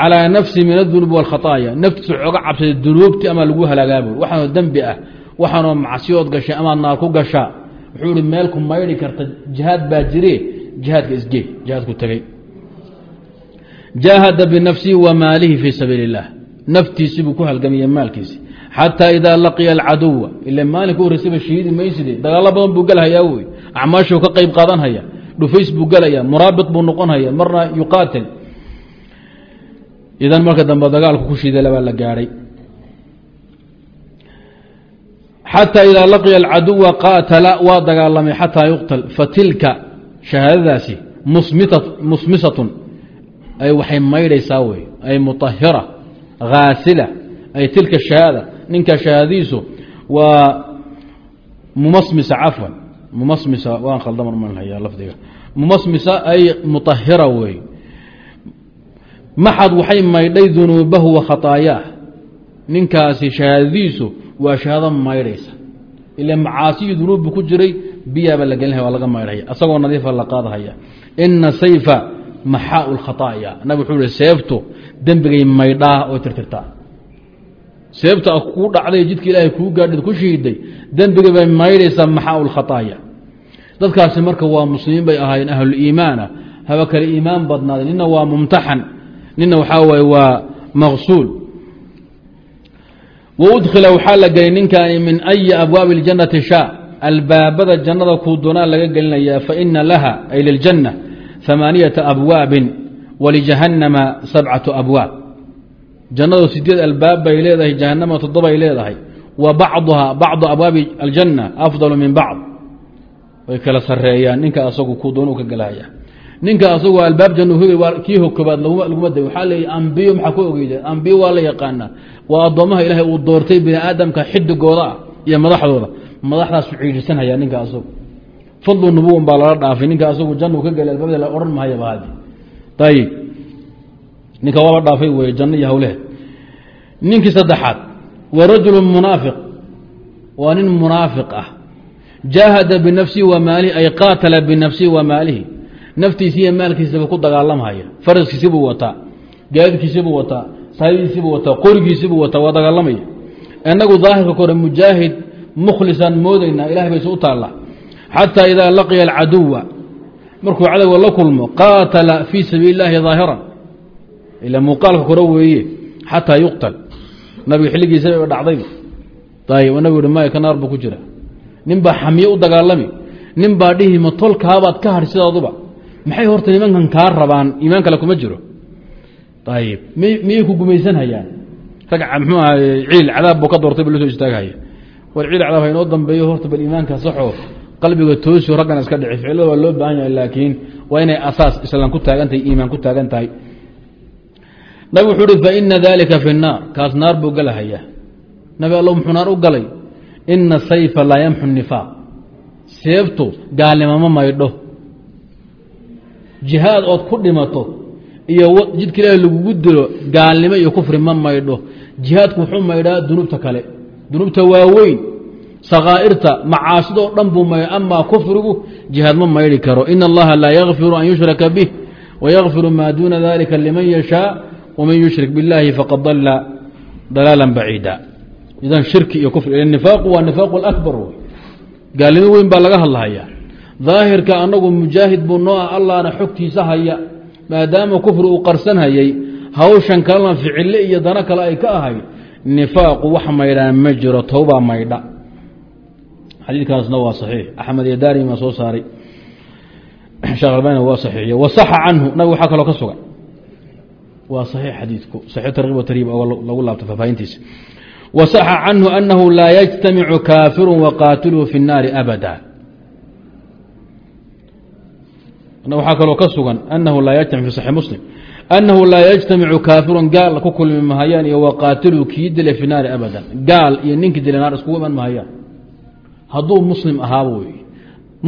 calىa nafsi min adunuub wاlkhaطaaya naftiisa oga cabsada dunuubti ama lagu halaagaabo waxaanoo dembi ah waxaanoo macsiyood gashay amaad naar ku gashaa wuxuu ihi meelku maydhi karta jihaad baa jire jihaadka isgee jihaadku tegey jaahada binafsihi wa maalihi fii sabiili اllah naftiisii buu ku halgamaya maalkiisi. Xataa idaa laqiya alcaduwa ila maalinka horreysaba shahiidi mayside dagaalo badan buu gelhayaa wey. Acmaashuu ka qayb qaadanhaya dhufays buu gelaya muraabit buu noqonhaya marna yuqaatil. Idan marka dambe dagaalku ku shiidala baa la gaadhay xataa idaa laqiya alcaduwa qaatala waa dagaalamay xataa yuqtal fatilka shahaadadaasi musmisatun waxay maydhaysaa wey ay muahira haasila ay tilka shahaada ninkaa shahaadadiisu waa mumasmisa cafwan mumasmisa waan khaldamar malhaya lafdiga mumasmisa ay muahira wey maxad waxay maydhay dunuubahu wa khataayaah ninkaasi shahaadadiisu waa shahaado maydhaysa ila macaasi iyo dunuubbu ku jiray biyaabaa la gelinaya waa laga maydhaya asagoo nadiifa la qaadahaya. Ina sayfa maxaau lkhataaya nabig wuxuu ihi seebtu dembigay maydhaa oo tirtirtaa. Seebta ah kuu dhacday jidka ilaahay kuu gaadha ku shiiday dembigay bay maydhaysaa maxaau lkhataaya dadkaasi marka waa muslimiin bay ahaayeen ahluliimaana haba kale iimaan badnaaday nina waa mumtaxan. Nina waxaa waye waa maqsuul. Waudkhila waxaa la gelay ninkaani min ayi abwaabi اljannati shaa albaabada jannada kuu doonaa laga gelinayaa faina laha ay liljanna ثamaaniyata abwaabin walijahannama sabcatu abwaab. Jannadu sideed albaab bay leedahay jahanama toddobay leedahay. Wa bacduha bacdu abwaabi aljanna afdalu min bacd. Way kala sareeyaan ninka asagu kuu doon ka gelaya ninka asagu albaab janna kii koobaad laguma da waxaa leeya ambiyo maxaa ku ogeyda ambiyo waa la yaqaanaa. Waa addoommaha ilaahay uu doortay bini aadamka xidigooda ah iyo madaxdooda madaxdaasu ciidhisanhaya ninka asagu. Fadlu nubuwan baa lala dhaafay ninka asagu jannu ka gelay albaabda la odhan mahayaba hadi ayib ninka waa la dhaafay wey janno iyo hawleheed ninkii saddexaad wa rajulu munaafiq. Waa nin munaafiq ah. Jaahada binafsihi wa maalihi ay qaatala binafsihi wa maalihi. Naftiisi iyo maalkiisaba ku dagaalamhaya faraskiisibuu wataa. Gaadidkiisibuu wataa. Saadidiisibuu wataa. Qorigiisibuu wataa. Waa dagaalamaya. Inagu daahirka kore mujaahid mukhlisaan moodaynaa ilahay bayse u taalla. Xataa idaa laqiya alcaduwa markuu cadowga la kulmo qaatala fii sabiili اllaahi daahiran ila muuqaalka kore weeye xataa yuqtal. Nabiga xilligiisaba dhacdayba ayb nabigu hi maya ka naar buu ku jira. Nin baa xamiye u dagaalami. Nin baa dhihi ma tolkaabaad ka hadh sidaaduba? Maxay horta nimankan kaa rabaan? Iimaan kale kuma jiro. Ayib mi miyay ku gumaysanhayaan? Rag mxuu aha ciil war ciil cadaab ha inoo dambeeyo horta bal iimaanka saxo qalbiga toosio raggan iska dhici. Ficilada waa loo baahan yahay laakiin waa inay asaas islaan ku taagan tahay iimaan ku taagan tahay. Nabig wuxuu uhi faina dalika fi الnaar kaas naar buu galahayaa. Nabi allo muxuu naar u galay. Ina sayfa laa yamxu nifaaq seebtu gaalnimo ma maydho jihaad ood ku dhimato iyo jidka ilaahi lagugu dilo gaalnimo iyo kufri ma maydho jihaadku wuxuu maydhaa dunuubta kale dunuubta waaweyn sakaa'irta macaasidoo dhan buu maydha amaa kufrigu jihaad ma maydhi karo. Ina allaha laa yakfiru an yushraka bih wayakfiru maa duuna dalika liman yashaa waman yushrik biاllahi faqad dala dalaala baciida idan shirki iyo kufri nifaaqu waa nifaaqu akbar wey gaalnimo weyn baa laga hadlahaya. Daahirka anagu mujaahid buu noo ah allahna xogtiisa haya maadaama kufri uu qarsan hayay hawshan kalena ficille iyo dano kale ay ka ahayd nifaaqu wax maydhaan ma jiro towbaa maydha. Xadiidkaasna waa saxiix. Axmed iyo daarimi baa soo saaray. Sheekh albani waa saxiixiye wasaxa canhu nabig waxaa kaloo ka sugan waa saxiix xadiidku. Saxiix tarkiib tarhiib oo lagu laabto faafaahintiisa wasaxa canhu anahu laa yajtamicu kaafiru waqaatiluhu fi الnaari abada. Waxaa kaloo ka sugan anahu laa yajtamic fi saxi muslim anahu laa yajtamicu kaafirun gaal ku kulmi mahayaan iyo waqaatiluhu kii dilay fi naari abadan gaal iyo ninkii dilay naar iskugu iman mahayaan hadduu muslim ahaaba wey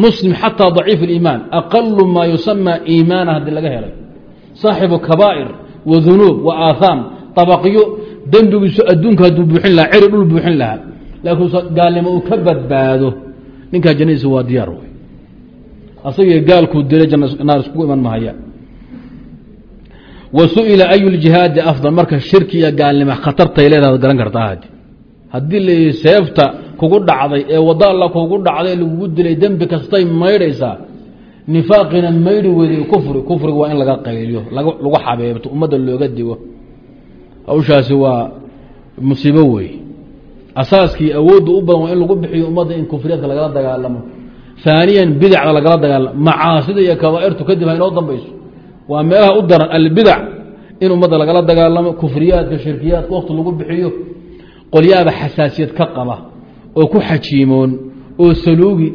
muslim xataa daciif اliimaan aqalu maa yusama iimaana haddii laga helay saaxibu kabaa'ir wa dunuub wa aathaam طabaqyo dembigiisu adduunka hadduu buuxin lahaa ceri dhul buuxin lahaa laakiin gaalnimo uu ka badbaado ninkaa jannadiisa waa diyaar wey wa su'ila ayu ljihaadi afdal marka shirki iyo gaalnimo khatartay leedaha garan kartaa haddii la seefta kugu dhacday ee waddo alla kugu dhacday lagugu dilay dembi kastay maydhaysaa nifaaqina maydhi weyday kufri kufriga waa in laga qayliyo lagu xabeebto ummadda looga digo. Hawshaasi waa musiibo wey asaaskii awoodda u badan waa in lagu bixiyo ummadda in kufriyaadka lagala dagaalamo. Aaniyan bidacda lagala dagaalamo. Macaasida iyo kabaairtu kadib ha inoo dambayso waa meelaha u daran albidac in ummadda lagala dagaalamo kufriyaadka shirkiyaadka wakti lagu bixiyo. Qolyaaba xasaasiyad ka qaba oo ku xajiimoon oo saluugi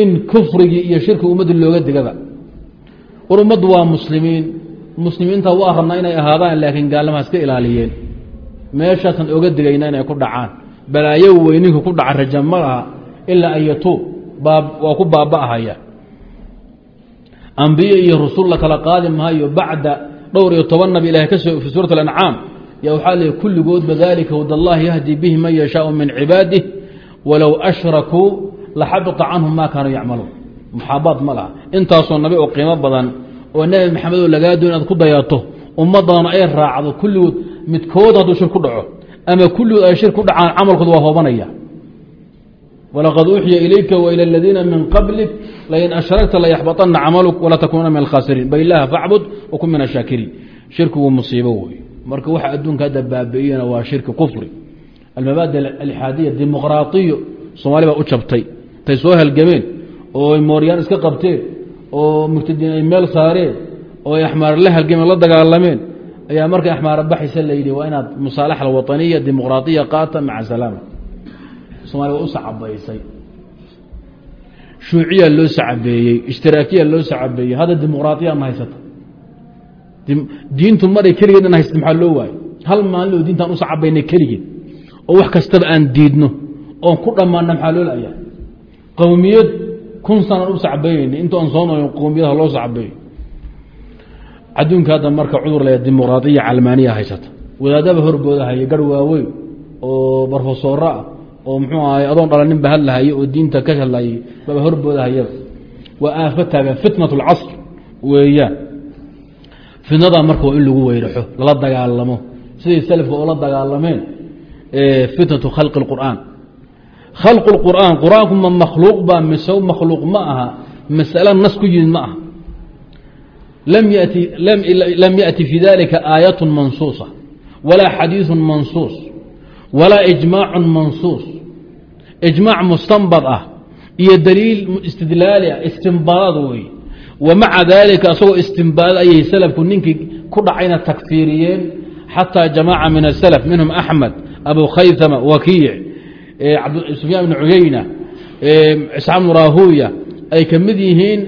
in kufrigii iyo shirki ummadda looga digaba. War ummaddu waa muslimiin. Muslimiinta waa rabnaa inay ahaadaan laakiin gaalnima iska ilaaliyeen. Meeshaasaan oga digayna inay ku dhacaan. Balaayo weyninku ku dhaca raja ma laha ilaa an yatuub. Waa ku baaba'ahaya ambiye iyo rusul la kala qaadi maayo bacda dhowr iyo toban nabi ilahay ka soo fi suurat alancaam ya waxaa leey kulligoodba dalika hud allahi yahdi bihi man yashaau min cibaadih walow ashrakuu laxabita canhum ma kaanuu yacmaluun muxaabaad ma laha intaasoo nabi oo qiimo badan oo nebi maxamedoo lagaa doon inaad ku dayato ummaddaana ay raacdo kulligood midkood hadduu shir ku dhaco ama kulligood ay shir ku dhacaan camalkood waa hoobanaya walaqad uuxiya ilayka wailى اladiina min qablik lain ashragta layaxbaطana camaluk walatakuunana min alkhaasiriin bailaha facbud wakun min ashaakiriin shirkigu musiibo wey marka waxa adduunka hadda baabi'iyana waa shirki kufri almabaadi alixaadiya dimuqraaiyo soomaali baa u jabtay intay soo halgameen oo ay mooryaan iska qabteen oo murtadiin ay meel saareen oo ay axmaar la halgameen la dagaalameen ayaa markay axmaara baxaysa la yidhi waa inaad musaalaxa alwaطaniya dimuqraaiya qaata maca salaama somalia waa u sacabaysay. Shuuciya loo sacabeeyey ishtiraakiya loo sacabeeyey hadda dimuqraaiya ma haysata. Diintu maray keligeed an haysata maxaa loo waayo hal maalin oo diintaan u sacabaynay keligeed oo wax kastaba aan diidno oon ku dhammaana maxaa loo laya qowmiyad kun sanaan u sacabeynayna inta aan soo noolin qowmiyadaha loo sacabeeyo adduunka hadda marka cudur le dimuqraaiya calmaaniya haysata. Wadaadaba horbooda haya garh waaweyn oo barofesora ah oo muxuu ahay adoon dhalanin ba hadlahaye oo diinta ka hadlayay baba horbooda hayaba waa aafo taagan fitnat اlcasr weeyaan fitnadaa marka waa in lagu weyraxo lala dagaalamo siday selafka oola dagaalameen fitnatu khalqi اqur'aan khalqu اqur'aan qur-aanku ma makhluuq ba mise makhluuq ma aha masalo nas ku yimid ma aha lam yأti fi dalika aayaة mansuuصa walaa xadiiثu mansuuص walaa ijmaac mansuus ijmaac mustanbad ah iyo daliil istidlaali ah istimbaadad wey wa maca daalika asagoo istimbaadad ayay salafku ninkii ku dhacayna takfiiriyeen xataa jamaaca min asalaf minhum axmed abu khaythama wakiic sufyaan bn cuyeyna isxaaq bnu rahuya ay ka mid yihiin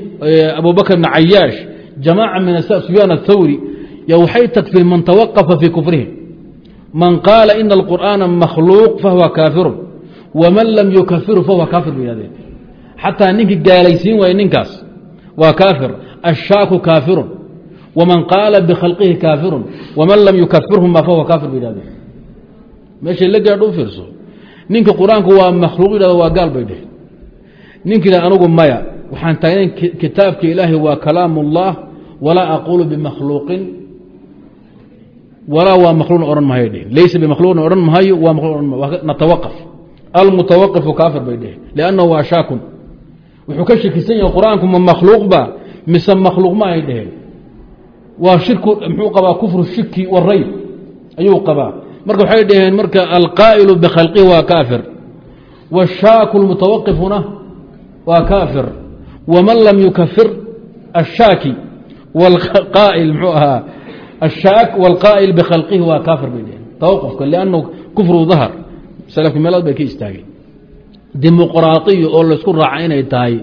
abu bakr bn cayaash jamaaca min asalaf sufyaan athawri y waxay takfiir man tawaqafa fii kufrihim. Man qaala ina alqur'aana makhluuq fahuwa kaafiru waman lam yukafiru fahuwa kaafir bay yihahdeen xataa ninkii gaalaysiin waaya ninkaas waa kaafir ashaaku kaafirun waman qaala bikhalqihi kaafirun waman lam yukafirhuma fahuwa kaafir bay yihahdeen meeshay la gaadho u fiirso ninka qur'aanku waa makhluuq yidhahdo waa gaal bay dheheen ninka yidhahd maya waxaan taagnayn kitaabka ilaahi waa kalaam ullah walaa aquulu bimakhluuqin walaa waa makhluuqna odhan mahayo dhehen laysa bimakhluuqna odhan mahayo waa makhluq natawaqaf almutawaqifu kaafir bay dheheen liannahu waa shaakun wuxuu ka shakisan yahay qur'aanku ma makhluuq ba mise makhluuq ma ay dheheen waa shirku muxuu qabaa kufru shiki warayb ayuu qabaa. Marka waxay dhaheen marka alqaa'ilu bikhalqihi waa kaafir washaaku lmutawaqifuna waa kaafir waman lam yukafir ashaaki wاlqaa'il mxuu ahaa ashaak wاlqaa'il bikhalqihi waa kaafir bay dheheen tawaqufka liannahu kufru dahar salafka meelaad bay ka istaageen dimuqraaiya oo laysku raaca inay tahay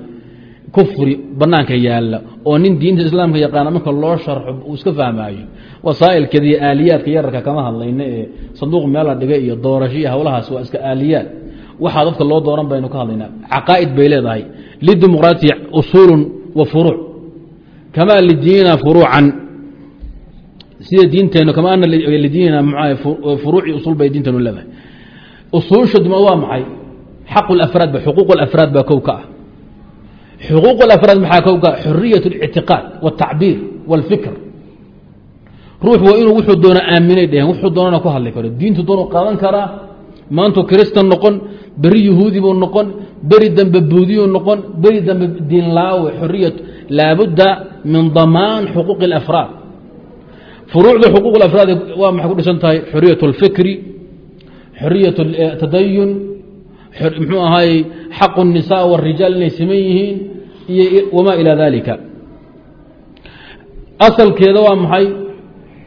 kufri banaanka yaalla oo nin diinta islaamka yaqaana marka loo sharxo uu iska fahmaayo. Wasaa'ilkeeda iyo aaliyaadka yararka kama hadlayna ee sanduuq meel la dhigay iyo doorasho iyo howlahaas waa iska aaliyaad. Waxaa dadka loo dooran baynu ka hadlaynaa. Caqaa'id bay leedahay. Lidimuqraatiya usuulun wa furuuc. Kamaa lidiinina furuucan. Sida diinteennu kama ana lidiinina furuuci usul bay diinteenu leedahay usuusha duma waa maxay xaq lafraad ba xuquuq alafraad baa kow ka ah xuquuq alafraad maxaa kow ka ah xuriyat اlictiqaad wاltacbiir wاlfikr ruux waa inuu wuxuu doona aaminay dheheen wuxuu doonana ku hadli karo diintu doonuu qaadan karaa maantuu kiristan noqon beri yahuudi buu noqon beri dambe buudiyuu noqon beri dambe diinlaawe xoriyat laabudda min damaan xuquuqi اlafraad furuucda xuquuq afraad waa maxay ku dhisan tahay xoriyat اlfikri xoriyat tadayun mxuu ahaay xaqu الnisa wالrijaal inay siman yihiin iyo wamaa ilaa dalika asalkeeda waa maxay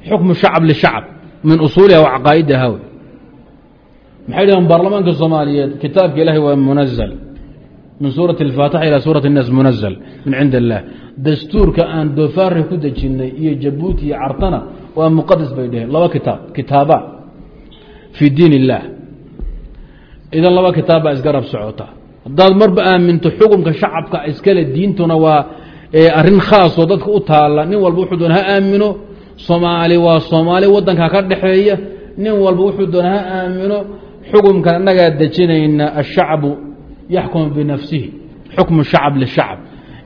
xukmu shacab lishacab min usuuliha wa caqaa'idiha w maxay dhahan baarlamaanka soomaaliyeed kitaabka ilahi waa munazl min suuraة اlfaatix ilى suuraة الnaas munazl min cind اllah dastuurka aan doofaari ku dejinnay iyo jabuuti iyo cartana waa muqadas bay dheheen laba kitaab kitaaba fii diin اllah idan laba kitaab baa isgarab socota haddaad marba aaminto xukumka shacabka iskale diintuna waa arrin khaasoo dadka u taala nin walba wuxuu doona ha aamino soomaali waa soomaali waddanka ka dhexeeya nin walba wuxuu doona ha aamino xukumkan annagaa dejinayna ashacbu yaxkumu binafsihi xukmu shacab lishacab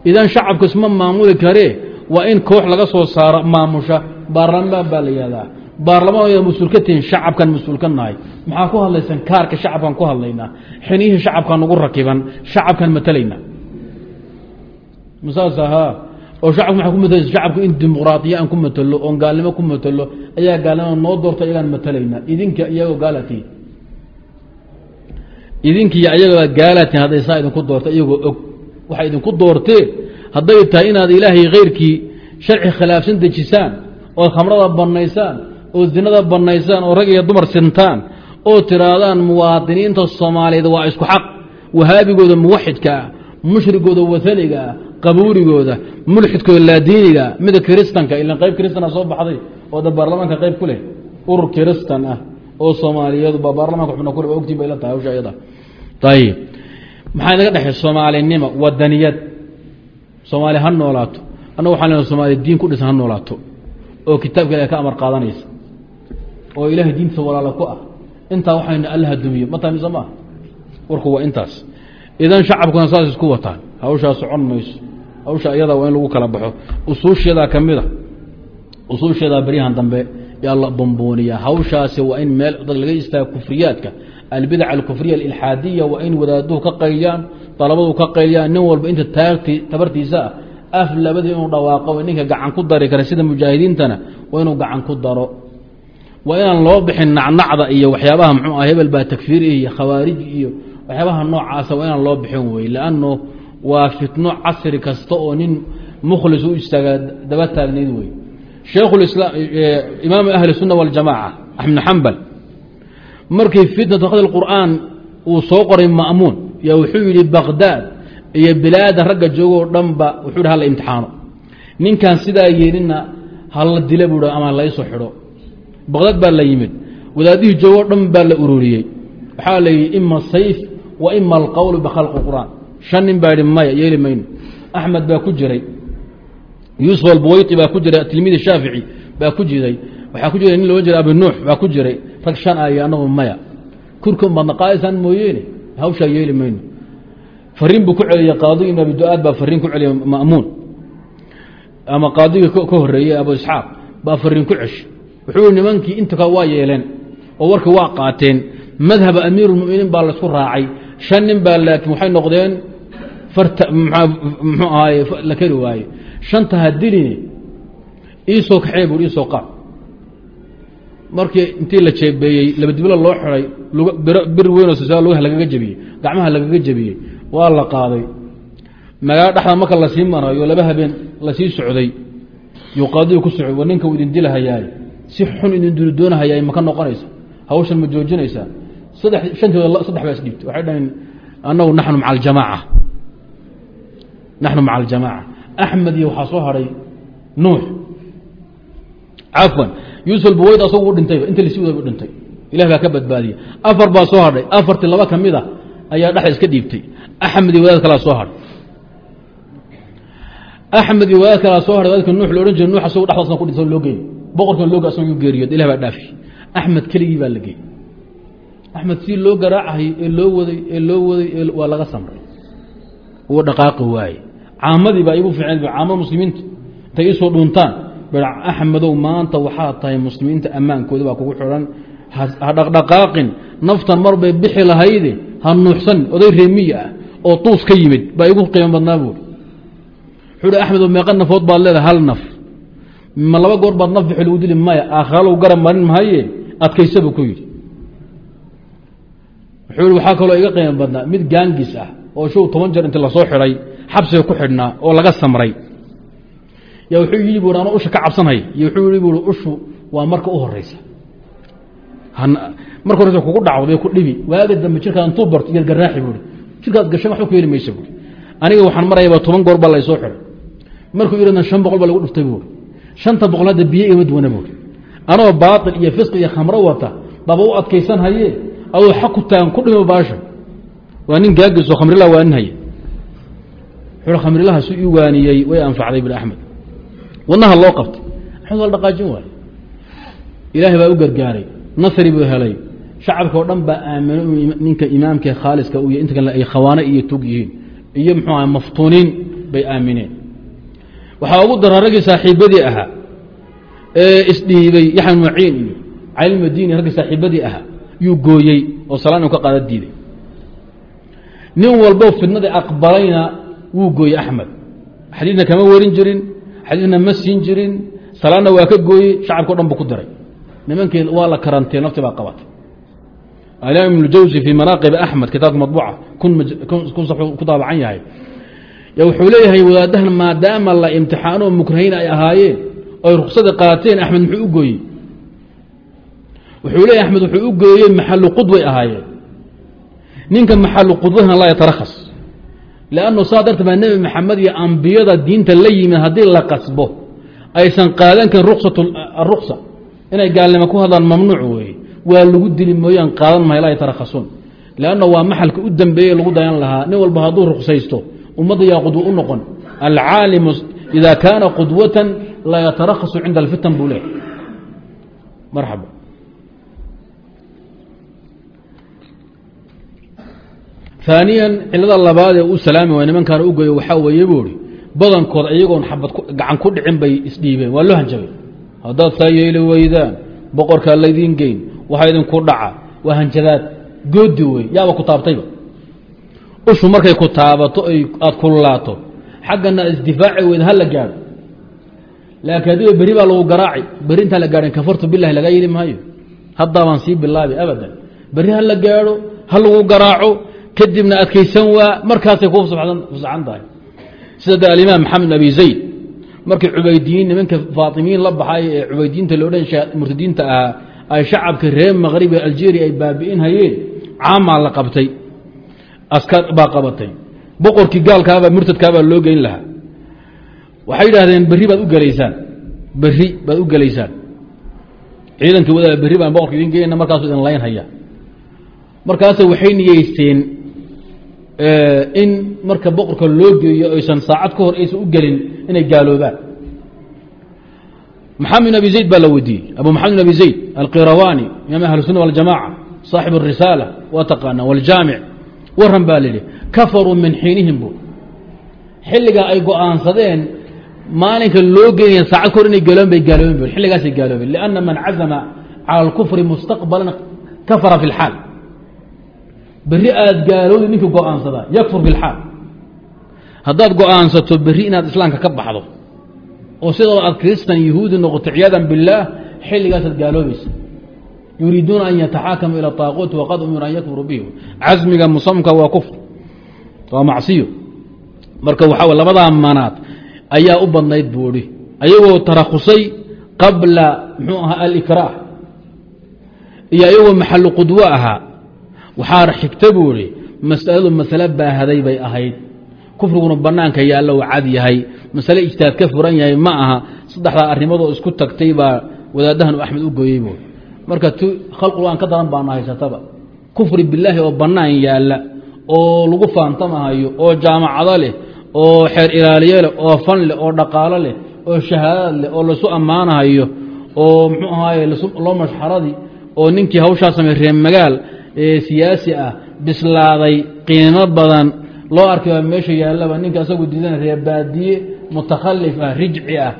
idan shacabku isma maamuli karee waa in koox laga soo saaro maamusha baarlamaan baa la yihahdaa baarlamaan ya mas'uul ka tihin shacabkan mas'uul ka nahay maxaa ku hadlaysan kaarka shacabkan ku hadlaynaa xinihii shacabkan ugu rakiban shacabkan matalayna oo shacabku maa ku matalaysa? Shacabku in dimuqraadiya aan ku matalo oon gaalnimo ku matalo ayaa gaalnimo noo doorta iyagaan matalaynaa idinka iyagoo gaalatiin idinkiiyo ayagoo gaalatiin hadday saa idinku doorta iyagoo og waxay idinku doorteen hadday tahay inaad ilaahay khayrkii sharci khilaafsan dejisaan oo khamrada bannaysaan oo zinada bannaysaan oo rag iyo dumar sintaan oo tihaahdaan muwaadiniinta soomaaliyeed waa isku xaq. Wahaabigooda muwaxidka mushrigooda wataniga ah qabuurigooda mulxidkooda laadiiniga mida kiristanka ilan qayb kiristana soo baxday oo da baarlamaanka qayb ku leh. Urur kiristan ah oo soomaaliyeed baa baarlamanka xubna kule ogtiin bay la tahay hawsha iyada ayib maxaa inaga dhexay soomaalinimo? Wadaniyad. Soomaali ha noolaato. Annaga waxaan lena somaaliya diin ku dhisan ha noolaato. Oo kitaabka ilahi ka amar qaadanaysa oo ilaahay diintiisa walaala ku ah. Intaa waxayna allaha dumiyo. Ma maaha warku waa intaas. Idan shacabkuna saas isku wataan. Hawshaa socon mayso. Hawsha iyada waa in lagu kala baxo. Usuusheedaa ka mida usuusheedaa beryahan dambe yaa la bumbuuniyaa hawshaasi waa in meel laga istaaga kufriyaadka. Albidac alkufriya alilxaadiya waa in wadaaduhu ka qayliyaan dalabadu ka qayliyaan. Nin walba inta taagti tabartiisa ah af labadii inuu dhawaaqo ninka gacan ku dari kara sida mujaahidiintana waa inuu gacan ku daro waa inaan loo bixin nacnacda iyo waxyaabaha mxuu ah hebel baa takfiir iyo khawaarij iyo waxyaabaha noocaasa waa inaan loo bixin wey lanno waa fitno casri kasta oo nin mukhlis u istaagaa daba taagnayd wey sheikhulislaam imaam ahli sunna waljamaca axmed xambal markii fitnatu khad qur'aan uu soo qoray ma'muun yaa wuxuu yidhi baqdaad iyo bilaada ragga joogoo dhanba wuxuu hi hala imtixaano. Ninkan sidaa yeelina hala dila buu ama baqdaad baa la yimid. Wadaadihii joogoo dhan baa la ururiyey. Waxaa la yidhi ima sayf wa ima alqowl bikhalqi qur'aan. Shan nin baa yihi maya yeeli mayno. Axmed baa ku jiray. Yuusuf albuwayti baa ku jiray. Tilmiid shaafici baa ku jiray. Waxaa ku jiray nin looga jira abi nuux baa ku jiray. Rag shan ay anagu maya. Kurkan baadna qaadisaan mooyeene. Hawshaa yeeli mayno. Fariin buu ku celiyey qaadi ibn abi du-aad baa fariin ku celiyey ma'muun. Ama qaadigii ka horeeyey abu isxaaq baa fariin ku cesh wuxuu i nimankii inta waa yeeleen oo warkii waa qaateen madhaba amiirulmuminiin baa la isku raacay. Shan nin baa laakiin waxay noqdeen muxuu ahaay la keri waaye. Shanta ha iisoo kaxee bui iisoo qaad. Markii intii la jeebeeyey laba diblo loo xiday bir weynoo sia lugaha lagaga jebiyey gacmaha lagaga jebiyey waa la qaaday. Magaalo dhexda marka la sii marayo laba habeen la sii socday. Yuu ku socday war ninka uu idin dilahayaay si xun idin dulidoonahayay maka noqonaysa hawshan ma joojinaysaa saddex shantooda saddex baa isdhiibtay waxay dhaheen annagu naxnu maca aljamaaca. Naxnu maca aljamaaca. Axmed iyo waxaa soo hadhay nuux. Cafwan yuusuf buwayd asagu u dhintayba inta lasi wada u dhintay. Ilah baa ka badbaadiya afar baa soo hadhay afartii laba ka mid a ayaa dhexda iska dhiibtay axmed iyo wadaad kalaa soo hadhay axmed iyo wadaad kalaa soo hadhay wadaadka nuux la odhan nuux asagu dhexdaasna ku dhinta loo geey boqorkan looga asagu yu geeriyood ilah baa dhaafi. Axmed keligii baa la geey axmed si loo garaacahay ee loo waday ee loo waday waa laga samray. Uu dhaqaaqi waaye caamadii baa igu fiiceen caamada muslimiinta intay isoo dhuuntaan. Axmedow maanta waxaa tahay muslimiinta ammaankooda baa kugu xidhan. Ha dhaqdhaqaaqin. Naftan mar bay bixi lahayde ha nuuxsan oday reemiya ah oo tuus ka yimid baa igu qiimo badnaa buuri wuxuu hi axmedow meeqa nafood baad leedahay hal naf ma laba goor baad naf bixi lagu dili maya aakhiralow garab marin mahaye adkaysa buu ku yidhi. Wuxuu i waxaa kaloo iga qiimo badnaa mid gaangis ah oo show toban jeer inti la soo xidhay xabsiga ku xidhnaa oo laga samray. Ya wuxuu yidhi anoo usha ka cabsanhay. Iyo wuxuu yihi buuri ushu waa marka u horeysa marka horeysa kugu dhacdo ku dhibi waaga dambe jirkaad intuu barto iyo garaaxi buuri jirkaad gashan waxba ku heli maysa buuri aniga waxaan marayaba toban goor baa laysoo xidhay. Markuu yidhahna shan boqol baa lagu dhuftay buuri shanta boqol hadda biyo ima duwana buuri anoo baatil iyo fisqi iyo khamro wata baba u adkaysan haye adoo xaq ku taagan ku dhimo baasha. Waa nin gaagiso khamrila waaninhaya wuxuu khamrilaha su ii waaniyey way anfacday bin axmed. Wadnaha loo qabtay. Axmed waa dhaqaajin waayo ilaahay baa u gargaaray nasri buu helay. Shacabka oo dhan baa aamino ninka imaamka khaaliska u inta kale ay khawaano iyo tug yihiin. Iyo muxuu aha maftuuniin bay aamineen waxaa ugu dara raggii saaxiibadii ahaa ee isdhiibay yaxya maciin iyo cali madini raggii saaxiibadii ahaa yuu gooyey oo salaan inu ka qaada diiday nin walbo fidnadii aqbalayna wuu gooyey axmed. Xadiidna kama warin jirin xadiidna ma siin jirin salaanna waa ka gooyey shacabka o dhan bu ku diray nimankeed waa la karantee nafti baa qabatay. Alimaam ibnu jawsi fii manaaqib axmed kitaabka madbuuca kun safxu ku daabacan yahay wuxuu leeyahay wadaadahan maadaama la imtixaano mukrahiin ay ahaayeen oy ruksada qaateen axmed muxuu u gooyey. Wuxuu leeyahy axmed wuxuu u gooyey maxalu qudway ahaayeen. Ninka maxalu qudwahana laa yatarakhas. Lannu saa darteed baa nebi maxamed iyo ambiyada diinta la yimid haddii la qasbo aysan qaadan karin aruksa inay gaalnimo ku hadlaan mamnuuc weeye waa lagu dili mooyaan qaadan mahay laa yatarakhasuun. Lanna waa maxalka u dambeeye lagu dayan lahaa. Nin walba hadduu ruksaysto ummadda yaa qudwo u noqon alcaalimu ida kaana qudwatan laa yatarakhasu cinda alfitan buu leehay marxaba aaniyan cilada labaad ee u salaami waay nimankaana u geeyo waxaa weeye buuri badankood iyagoon xabad gacan ku dhicin bay isdhiibeen waa loo hanjabay. Haddaad saa yeeli weydaan boqorkaa laydiin geyn waxaa idinku dhaca waa hanjabaad goodi wey yaaba ku taabtayba ushu markay ku taabato aad kululaato xaggana isdifaaci weyd ha la gaadho. Laakiin haddiiba berri baa lagu garaaci berri intaan la gaadhin kafartu bilahi lagaa yeli maayo. Haddaabaan sii bilaabi abadan. Berri ha la gaadho ha lagu garaaco kadibna adkaysan waa markaasay ku fusaxan tahay. Sida de alimaam maxamed abi zayd markii cubaydiyiin nimanka faatimiyiin la baxay ee cubaydiyiinta lo odhan murtadiinta ahaa ay shacabka reer maqribi algeria ay baabi'in hayeen caamaa la qabtay askar baa qabatay boqorkii gaalkaabaa murtadkaabaa loo geyn lahaa waxay yidhaahdeen berri baad u gelaysaan berri baad u gelaysaan ciidankii wadaa berri baan boqorka idin geynna markaasu idin layn haya markaase waxay niyeysteen in marka boqorka loo geeyo aysan saacad ka hor aysan u gelin inay gaaloobaan maxamed bin abi zayd baa la weydiiyey abu maxamed bin abi zayd alqirawani imaam ahlu sunna waljamaca saaxib الrisaala waa taqaana wاljaamic waran baa lihi kafaruu min xiinihim bu xilligaa ay go'aansadeen maalinka loo geynaya saacad ka hor inay gaaloobeen bay gaaloobeen bu xilligaasay gaaloobeen lianna man cazama cala اlkufri mustaqbalan kafara fi اlxaal berri aad gaalowdi ninkii go'aansadaa yakfur bilxaal haddaad go'aansato berri inaad islaamka ka baxdo oo sidoo aad kristan yahuudi noqoto ciyaadan billaah xilligaasaad gaaloobaysa yuriiduuna an yataxaakamu ila taaquuti waqad umiru an yakfuruu bihi casmiga musamka waa kufr waa macsiyo marka waxaa labadaa manaad ayaa u badnayd buuhi ayagoo tarakhusay qabla muxuu ahaa alikraah iyo ayagoo maxalu qudwo ahaa waxaa xigta buu ihi masaladu masale baahaday bay ahayd kufriguna banaanka yaallo u cad yahay masale ijtihaad ka furan yahay ma aha saddexdaa arrimoodoo isku tagtay baa wadaadahan axmed u gooyey buu marka t khalqul-aan ka daran baana haysataba. Kufri bilaahi oo bannaan yaalla oo lagu faantamahayo oo jaamacado leh oo xeer ilaaliye leh oo fan leh oo dhaqaalo leh oo shahaadad leh oo lasu ammaanahayo oo muxuu ahaaye loo mashxaradii oo ninkii hawshaa samey reer magaal siyaasi ah bislaaday qiimo badan loo arkay meesha yaallaba ninka asagu diidan reer baadiye mutakhalif ah rijci ah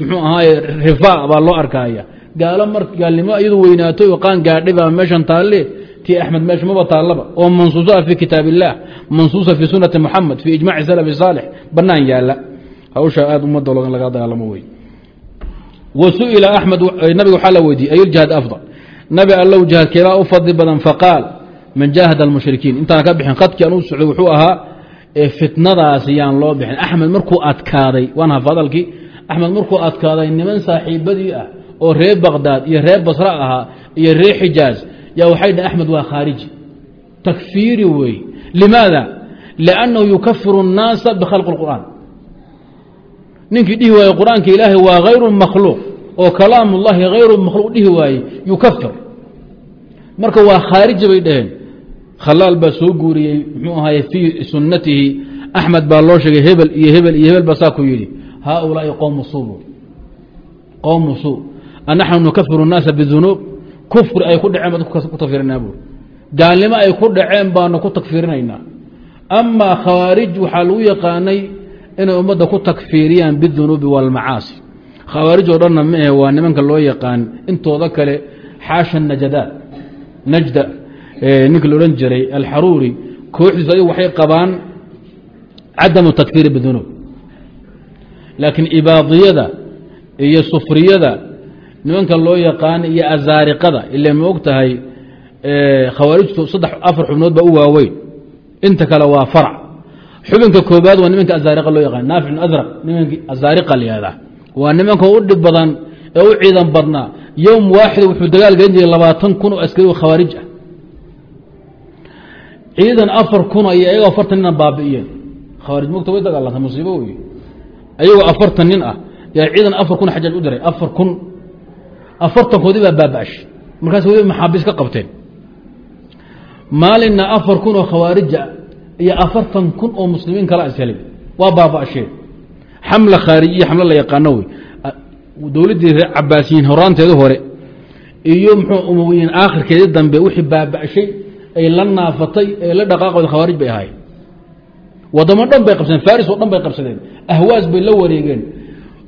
mxuu ahaaye rifa baa loo arkaya gaalo mar gaalnimo iyadu weynaato oo qaan gaadhay baa meeshan taalle tii axmed meesha maba taallaba. Oo mansuusa fi kitaab illah mansuusa fi sunati muxamed fi ijmaci salafi saalix banaan yaalla hawsha aada ummadda laga dagaalamo wey wa su'ila axmed nabiga waxaa la weydiiyey ayuljihaad afdal. Nabi allow jihaadkeebaa u fadli badan faqaal man jaahada almushrikiin. Intaan ka bixin khadkii aan u socday wuxuu ahaa fitnadaasi yaan loo bixin. Axmed markuu adkaaday waan hafa hadalkii axmed markuu adkaaday niman saaxiibadii ah oo reer baqdaad iyo reer basre ahaa iyo reer xijaaz yaa waxay dhahn axmed waa khaariji. Takfiiri weeye limaada? Liannahu yukafiru اnnaasa bikhalqi اqur'aan ninkii dhihi waaye qur'aanka ilaahay waa hayru makhluuq oo kalaam ullahi hayru makhluuq dhihi waaye yukafir marka waa khaariji bay dhaheen. Khalaal baa soo guuriyey muxuu ahaay fii sunnatihi. Axmed baa loo sheegay hebel iyo hebel iyo hebel baa saa ku yidhi haa ulaa'i qowmu subu qowmu suu anaxnu nukafiru الnaasa bidunuub kufri ay ku dhaceen baan ku takfirinaa buuri gaalnimo ay ku dhaceen baanu ku takfirinaynaa amaa khawaarij waxaa lagu yaqaanay inay ummadda ku takfiiriyaan bidunuubi wاlmacaasi khawaarij oo dhanna ma ahe waa nimanka loo yaqaan intooda kale xaasha najadaad najda ninka la odhan jiray alxaruuri kooxdiisu ayagu waxay qabaan cadamu takfiiri bidunuub laakiin ibaadiyada iyo sufriyada nimanka loo yaqaan iyo azaariqada ile ma og khawaarijtu saddex afar xubnood baa u waaweyn. Inta kale waa farc xubinka koobaad waa nimanka azaariqa loo yaqaan. Naafic azraq nimanki azaariqa la waa nimanka u dhib badan ee u ciidan badnaa. Yowm waaxid wuxuu dagaal gelin jiray labaatan kun oo askari khawaarij ah ciidan afar kun iyo ayagoo afartan nina baabi'iyeen. Khawaarij mogta way dagaalantay musiibo wey ayagoo afartan nin ah. Yaa ciidan afar kun xajaaj u diray afar kun afartankoodii baa baaba'ashay markaas weliba maxaabiis ka qabteen. Maalinna afar kun oo khawaarija iyo afartan kun oo muslimiin kala ishelay waa baaba'asheen xamla khaarijiya xamlo la yaqaano wey. Dowladdii reer cabaasiyiin horaanteeda hore iyo muxuu umawiyiin aakhirkeedii dambe wixii baaba'shay ay la naafatay ee la dhaqaaqooda khawaarij bay ahaayeen. Wadamo dhan bay qabsadeen faris oo dhan bay qabsadeen. Ahwaas bay la wareegeen.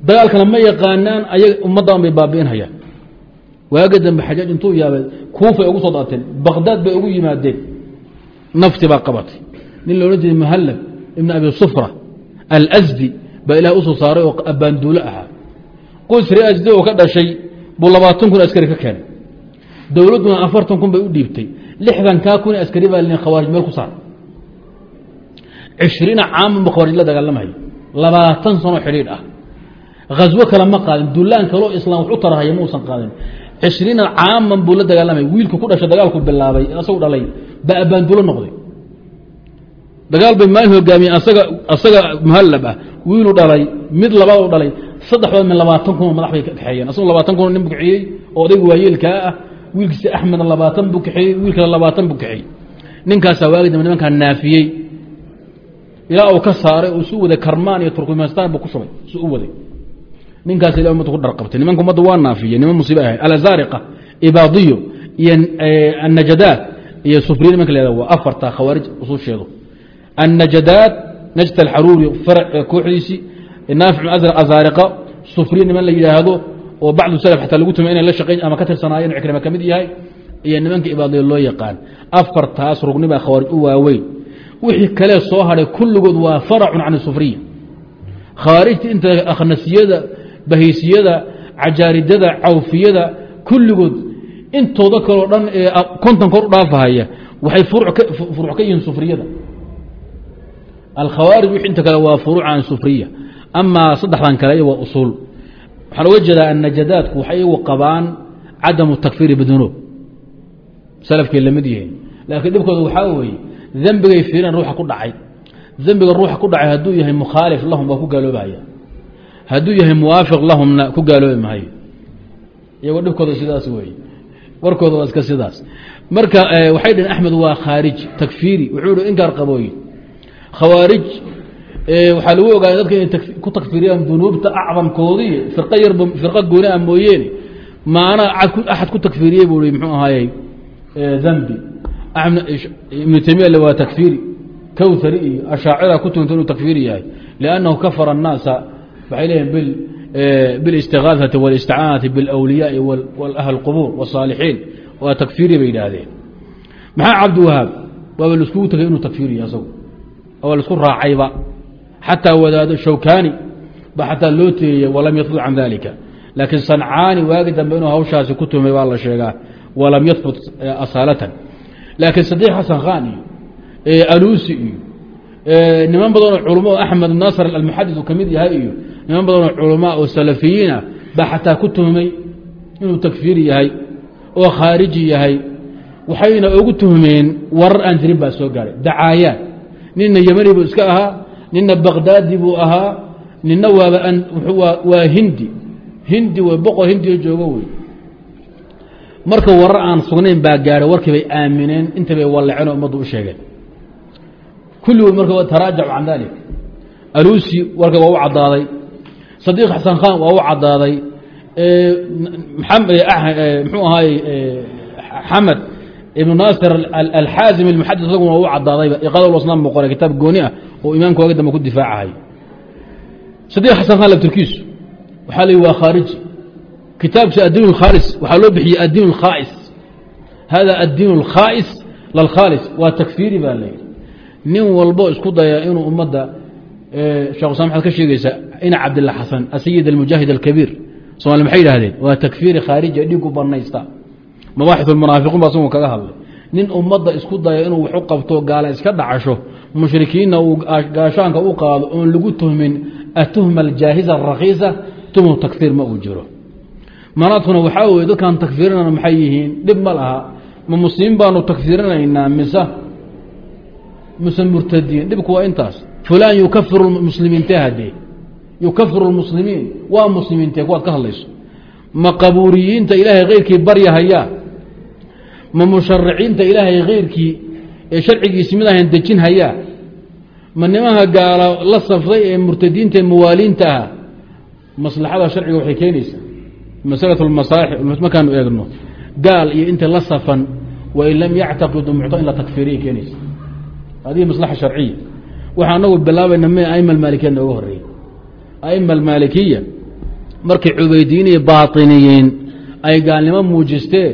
Dagaalkana ma yaqaanaan ayaga ummaddan bay baabi'inhayaan waaga dambe xajaaj intuu yaabay kuufay ugu soo daateen baqdaad bay ugu yimaadeen. Nafti baa qabatay. Nin la odhan jiray muhallab ibn abi sufra alsdi baa ilaah u soo saaray oo abbaanduulo ahaa. Ree asdi oo ka dhashay buu labaatan kun askari ka keenay. Dowladduna afartan kun bay u dhiibtay. Lixdan kaa kun askari baa lin khawaarij meel ku saar. Cishriina caaman bu khawaarij la dagaalamayo. Labaatan sano xidhiidh ah. Haswo kale ma qaadin dulaan kaloo islaam wax u tarahaya mausan qaadin cishriina caaman buu la dagaalamay. Wiilku ku dhashay dagaalku bilaabay asagu dhalay. Baa abbaandulo noqday. Dagaal bay maalin hogaamiyeen asaga asaga muhallab ah wiilu dhalay mid labaad u dhalay. Saddexdood min labaatan kun oo madax bay kaxeeyeen. Asagu labaatan kun oo nin bu kaxeeyey oo odayga waayeelkaa ah. Wiilkiisi axmedna labaatan buu kaxeeyey wiilkana labaatan buu kaxeeyey. Ninkaasaa waagi dambe nimankaa naafiyey. Ilaa uu ka saaray uu su waday karmaan iyo turkmanistan buu ku shubay su u waday ninkaas ila ummadda ku dharqabtay nimanka ummadda waa naafiye niman musiibe ahayd. Alazariqa ibaadiyo iyo annajadaad iyo sufriya nimanka leeda waa afarta khawaarij usuusheedu. Annajadaad najd alxaruuri kooxdiisii naafic azaariqa sufriya niman la yidhaahdo oo bacdu salaf xataa lagu tumay inay la shaqayn ama ka tirsanaayeen cikrima ka mid yahay iyo nimanka ibaadiyo loo yaqaan. Afartaas rugni baa khawaarij u waaweyn. Wixii kale soo hadhay kulligood waa faracun can sufriya. Khawaarijta inta akhnasiyada bahaysiyada cajaaridada cawfiyada kulligood intooda kaleo dhan ee konton kor u dhaafahaya waxay furuc ka yihiin sufriyada. Alkhawaarij wixii inta kale waa furuuc can sufriya amaa saddexdan kale waa usuul. Waxaan uga jeedaa annajadaadku waxay iyagu qabaan cadamu takfiiri bidunuub. Salafkay la mid yihiin laakiin dhibkooda waxaa weeye dembigay fiireen ruuxa ku dhacay. Dembiga ruuxa ku dhacay hadduu yahay mukhaalif lahum waa ku gaaloobahaya hadduu yahay muwaafiq lahumna ku gaaloobi mahayo iyagoo dhibkooda sidaas weeye. Warkooda waa iska sidaas. Marka waxay dhaheen axmed waa khaarij takfiiri. Wuxuu hi inkaar qabooye khawaarij waxaa lagu ogaaday dadka inay ku takfiiriyaan dunuubta acdamkoodii firqa yarba firqa gooni ah mooyeene maana axad ku takfiiriyey buu i muxuu ahaayey dembi ibnu taymiya waa takfiiri. Kawhari iyo ashaacira ku tunta inuu takfiiri yahay. Liannahu kafara الnaasa waxay leeyihin biاlistiغaaثati wاlisticaanati biاlأwliyaaءi wاlahl qubuur wالصaalixiin waa takfiiri bay yidhaahdeen maxaa cabdiwahaab waaba laiskugu tegay inuu takfiiriya asagu waa laisku raacayba xataa wadaado shawkani ba xataa loo teeyey walam yahbut can dalika laakiin sancaani waagi dambe inuu hawshaasi ku tumay baa la sheegaa walam yahbut asaalatan laakiin sadiiq xasan khan iyo alusi iyo niman badanoo culamo axmed naasr almuxadis uu ka mid yahay iyo niman badanoo culamaa oo salafiyiinah baa xataa ku tuhmay inuu takfiiri yahay oo khaariji yahay. Waxayna ugu tuhmeen warar aan jirin baa soo gaaray. Dacaayaan. Nina yemani buu iska ahaa nina bakdaadi buu ahaa nina waaba waa hindi. Hindi w boqor hindiga joogo wey. Marka warar aan sugnayn baa gaadhay warkii bay aamineen inta bay wallaceen oo ummaddu u sheegeen. Kulligood marka taraajacu can dalik alusi warka waa u caddaaday sadiiq xasan khan waa u caddaaday mxuu ahaay xamed ibnu naasir alxaazim almuxadis isaguna waa u caddaadayba iqaada asnaam buu qoray kitaab gooni ah oo imaamka waaga dambe ku difaacahay sadiiq xasan khan laftirkiisu waxaa la yihi waa khaariji kitaabkiisa addiin اkhaalis waxaa loo bixiyey addiin اlkhaais hada addiin اlkhaais lalkhaalis waa takfiiri baa la yidhi nin walbo isku daya inuu ummadda shekh usam maxaad ka sheegaysaa ina cabdilla xasan asayid almujaahid alkabiir somali maxay yidhahdeen waa takfiiri khaarija dhiigu banaysta mabaaxi اlmunaafiquun ba asagu kaga hadlay nin ummadda isku daya inuu wax u qabto gaala iska dhacasho mushrikiinna uu gaashaanka u qaado oon lagu tuhmin atuhma aljaahiza arakiisa tuhmu takfiir ma uu jiro manaadkuna waxaa weye dadkaan takfiirinana maxay yihiin dhib ma laha ma muslimiin baanu takfiirinaynaa mise fulaan yukafiru muslimiinte hadee yukafiru lmuslimiin. Waa muslimiinte kuwaad ka hadlayso. Ma qabuuriyiinta ilaahay keyrkii baryahayaa? Ma mushariciinta ilaahay keyrkii ee sharcigiisi mid ahayn dejin hayaa? Ma nimanka gaala la safday ee murtadiinta ee muwaaliinta ah? Maslaxada sharciga waxay keenaysaa. Masalatu masaalix markaanu eegno. Gaal iyo inta la safan wain lam yactaqidu mucto in la sharciya waxaa anagu bilaabayna m aima almaalikiya nooga horeeyey aima almaalikiya markay cubaydiyiin iyo baatiniyiin ay gaalnimo muujisteen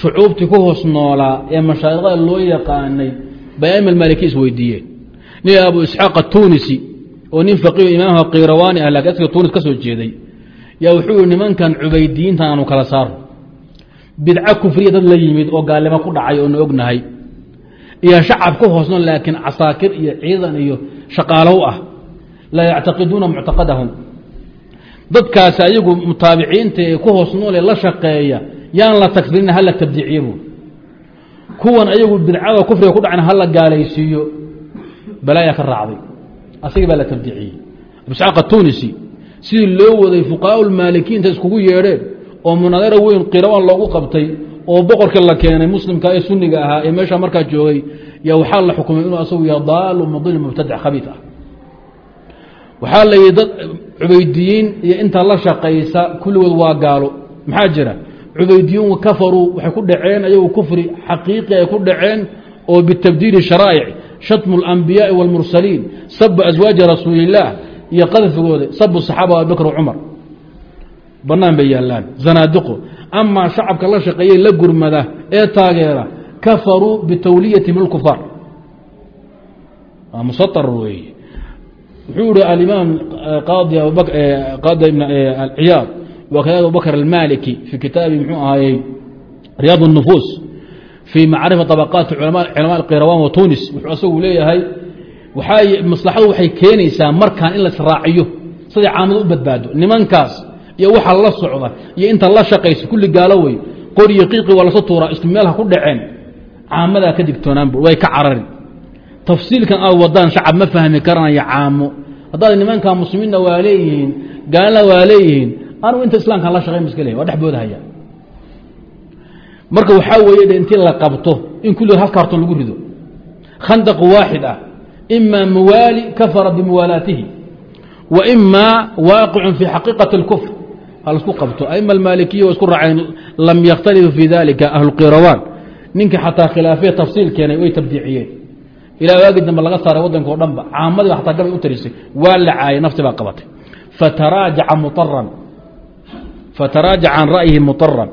shucuubtii ku hoos noolaa ee mashaariqada loo yaqaanay bay aima almaalikiya isweydiiyeen. Nin abu isxaaq atunisi oo nin faqiih imaamha kiirawaani ah laakiin aska tunis ka soo jeeday yaa wuxuu yihi nimankan cubaydiyiintan aanu kala saarno bidco kufriya dad la yimid oo gaalnimo ku dhacay oonu ognahay iyo shacab ku hoosno laakiin casaakir iyo ciidan iyo shaqaalow ah. Laa yactaqiduuna muctaqadahum. Dadkaasi ayagu mutaabiciinta ee ku hoos noole la shaqeeya yaan la takfirina hala tabdiiciye buui kuwan ayagu bidcada kufriga ku dhacna hala gaalaysiiyo. Balaaya ka raacday. Asagii baa la tabdiiciyey. Abusxaaq atunisi sidii loo waday fuqahaa lmaalikiinta iskugu yeedheen oo munaadara weyn qirawan loogu qabtay oo boqorka la keenay muslimka ee suniga ahaa ee meesha markaa joogay yaa waxaa la xukumay inuu asagu yaha daalu mudil mubtadic khabiid ah. Waxaa la yidhi dad cubaydiyiin iyo inta la shaqaysa kulligood waa gaalo. Maxaa jira? Cubaydiyiin kafaruu waxay ku dhaceen ayagu kufri xaqiiqi ay ku dhaceen oo bitabdiili sharaa'ic shatmu اlambiyaai wاlmursaliin sabu aswaaji rasuulillaah iyo qadfigooda sabu saxaaba abibakr cumar banaan bay yaalaan zanaadiqo amaa shacabka la shaqeeyey la gurmada ee taageera kafaruu bitawliyati min اlkufaar waa musaar weeye wuxuu ihi alimaam qaadi ciyaad wa kada abubakr almaliki fi kitaabi mxuu ahaayey riyaad الnufuus fii macrifa طabaqaati culama kirawaan wa tunis wuxuu asagu leeyahay maslaxadu waxay keenaysaa markaan in lasraaciyo siday caamadu u badbaado nimankaas iyo waxa la socda iyo inta la shaqaysa kulli gaalo wey qori iyo qiiqi waa lasa tuuraa isku meel ku dhaceen. Caamadaa ka digtoonaan bu way ka cararin. Tafsiilkan aad wadaan shacab ma fahmi karanayo caamo. Haddaad nimanka muslimiinna waa leeyihiin gaalna waa leeyihiin anugu inta islaamkaan la shaqayn iska leey waa dhex boodahaya marka waxaa weeye intii la qabto in kulligood hal kaarton lagu rido. Khandaq waaxid ah. Ima muwaali kafara bimuwaalaatihi wa ima waaqicun fi xaqiiqati اlkufr halasku qabto. Aima almaalikiya wa isku raaceen lam yakhtalifu fi dalika ahluqirawaan ninkii xataa khilaafiya tafsiil keenay way tabdiiciyeen. Ilaa waagi dambe laga saaray waddanka o dhanba caamadii xataa gabay u tarisay. Waa la caayay nafti baa qabatay. Fataraajaca muaran fataraajaca can ra'yihi muaran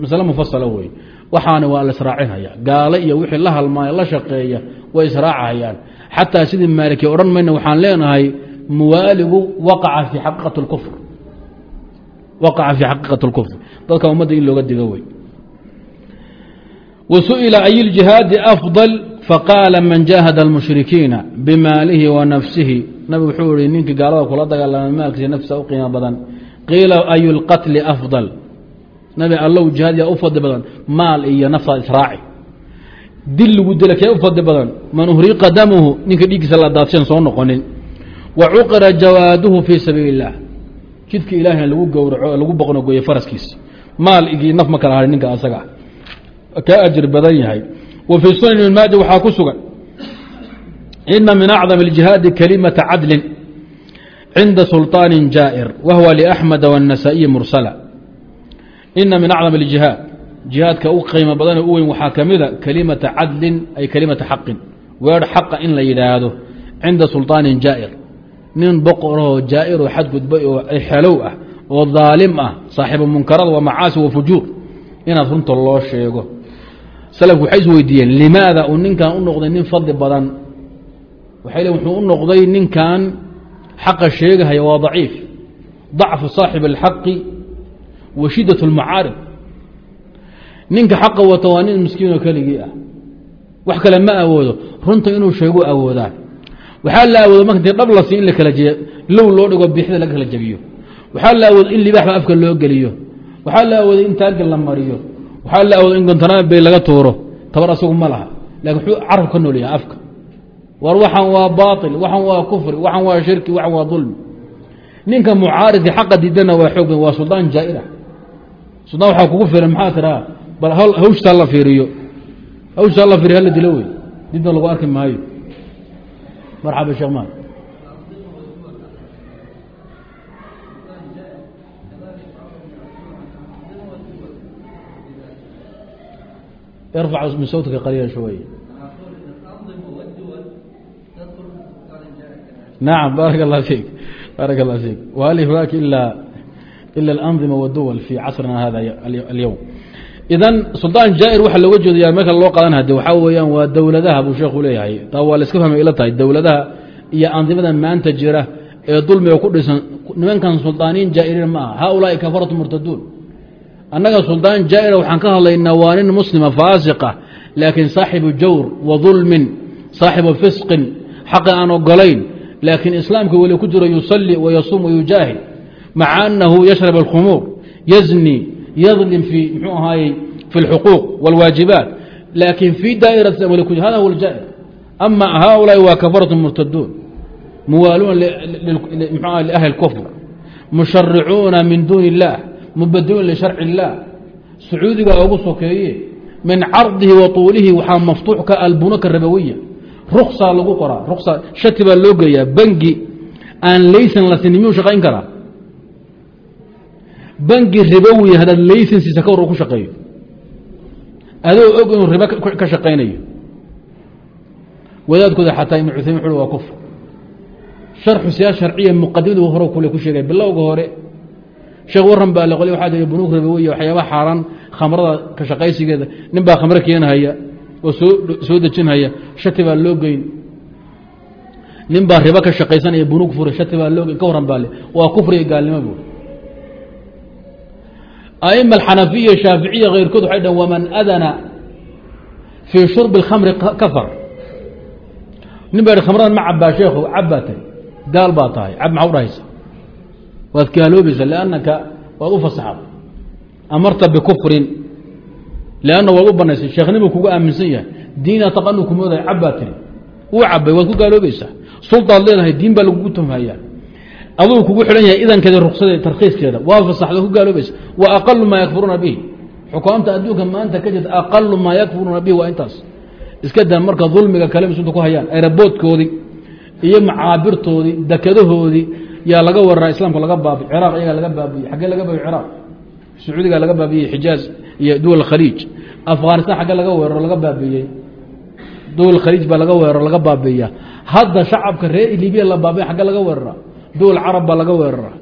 masale mufasala wey waxaana waa la israacinaya gaale iyo wixii la halmaaya la shaqeeya way israacahayaan. Xataa sidii maalikee odhan mayna waxaan leenahay muwaaligu waqaca fii xaqiiqati اlkufr waqaca fii xaqiiqati اlkufr dadka ummadda in looga digo wey wasuئila ay اljihaadi afضل faqaala man jahada اlmushrikiina bimaalihi wa nafsihi nabig wuxuu ihi ninkii gaalada kula dagaalamay maalkiisa nafsa u qiimo badan qiila ayu اlqatli afضل nabi allow jihaad yaa u fadli badan maal iyo naftaad israaci dil lagu dila kee u fadli badan man uhriqa damuhu ninka dhiiggiisa la daadsan soo noqonin wa cuqira jawaaduhu fii sabiili اllah jidka ilaahina lagu gowraco lagu boqnogoye faraskiisa maal igii naf ma kala hahi ninka asaga kaa ajir badan yahay wa fii sunan ibn maaja waxaa ku sugan ina min acdam اljihaadi kalimata cadlin cinda sulطaani jaa'ir wa huwa liaxmeda wالnasaa-iyi mursala ina min acdam اljihaad jihaadka u qiimo badanee u weyn waxaa ka mida kelimata cadlin ay kelimata xaqin weer xaqa in la yidhaahdo cinda sulطaanin jaa'ir nin boqoroo jaairoo xadgudbay oo xelow ah oo daalim ah saaxiibu munkarada waa macaasi wa fujuur inaad runta loo sheego. Salafku waxay isweydiiyeen limaada uu ninkan u noqday nin fadli badan? Waxay leen wuxuu u noqday ninkan xaqa sheegahaya waa daciif. Dacfu saaxibi alxaqi wa shiddat اlmacaarid ninka xaqa wata waa nin miskiinoo keligii ah. Wax kale ma awoodo runta inuu sheegu awoodaa waxaa la awoodo marka inti dhab la sii in la kala je low loo dhigo bixida laga kala jebiyo. Waxaa la awoodo in libaaxba afka loo geliyo. Waxaa la awoodo in taarga la mariyo. Waxaa la awoodo in gontanabay laga tuuro. Tabar asagu ma laha. Lakin wuxuu carab ka nool yahay afka. War waxan waa baail waxan waa kufri waxan waa shirki waxan waa dulmi ninka mucaaridka xaqa diidana waa xoog waa suldaan jaair ah. Suldaan waxaa kugu filan maxaa tiraa bal hawshtaa la fiiriyo. Hawshtaa la fiiriyo hala dilo wey dibna lagu arki maayo marxaba sheekh maan irfac min sawtika qaliila shaway nacam baarak allah fiik baarak allah fiik whal hunaaka ila ila alanظima wاduwal fi casrina hada alyowm idan suldaan jaair waxaa looga jeedaya marka loo qadan hade waxaa weeyaan waa dowladaha buu sheekhu leeyahay. Taa waa la iska fahmay ila tahay dowladaha iyo andimada maanta jira ee dulmiga ku dhisan nimankan suldaaniin jaa'iriin ma aha. Haaulaai kafaratu murtaduun. Annaga suldaan jaa'ira waxaan ka hadlaynaa waa nin muslima faasiqa laakiin saaxibu jawr wa dulmin saaxibu fisqin xaqi aan ogolayn laakiin islaamka weli ku jiro yusalli wayasuum wayujaahid maca anahu yashrab alkhumuur yazni yadlim fi mxuu ahaayey fi اlxuquuq wاlwaajibaat laakin fi daa'irati weli ku hada huwa اljaa'ir ama haulaai waa kafaratu murtaduun muwaaluuna mxu aha liahli اlkufr musharicuuna min duuni اllah mubadiluun lisharci اllah sacuudiga ugu sokeeye min cardihi wa tuulihi waxaa maftuux ka albunuka rabawiya ruksaa lagu qoraa ruksa shati baa loo geeyaa bangi aan laysan la sinin miyuu shaqayn karaa Bangi ribowi haddaad laysansiisa ka war ku shaqeeyo. Adoo og inuu ribo ka shaqaynayo wadaadkooda xataa ibn cuthaymin wuxu waa kufr. Sharxu siyaas sharciya muqadimadu hore kule ku sheegay. Bilowga hore sheekh waran baa laqoli waxaa jira bunuug ribowiya waxyaabaha xaaraan khamrada ka shaqaysigeeda nin baa khamro keenhaya oo soo dejinhaya shati baa loo geyn. Nin baa ribo ka shaqaysanaya bunuug furay shati baa loo geyn ka waran baa waa kufriga gaalnimo buuri aima alxanafiya shaaficiya keyrkood waxay dhahn waman adana fii shurbi اlkhamri kafar nin baa khamradan ma cabaa sheekhu cab baa tahay gaal baa tahay cab maxaa udhahaysa waad gaaloobaysa lanaka waad u fasaxad amarta bikufrin lanna waad u banaysay sheekhnimuu kugu aaminsan yahay diina taqanu kumoodahay cab baa tiri wuu cabay waad ku gaaloobaysaa suldaad leedahay diin baa lagugu tumhayaa aduu kugu xidhan yahay idankeeda ruksade tarkiiskeeda waa fasaxda ku gaaloobaysa. Wa aqalu maa yakfuruuna bihi. Xukaamta adduunka maanta ka jirta aqalu maa yakfuruuna bihi waa intaas. Iska daa marka dulmiga kale muslimiinta ku hayaan eraboodkoodii iyo macaabirtoodii dekadahoodii yaa laga wararaa islaamka laga baabi ciraaq iyagaa laga baabiyey xaggee laga baabiy ciraaq sacuudiga laga baabiyey xijaaz iyo duwal khaliij. Afghanistan xaggee laga weeraro laga baabiyey dowal khaliij baa laga weerara laga baabiiya hadda shacabka reer libiya la baabiya xagge laga weerara dowal carab baa laga weerara.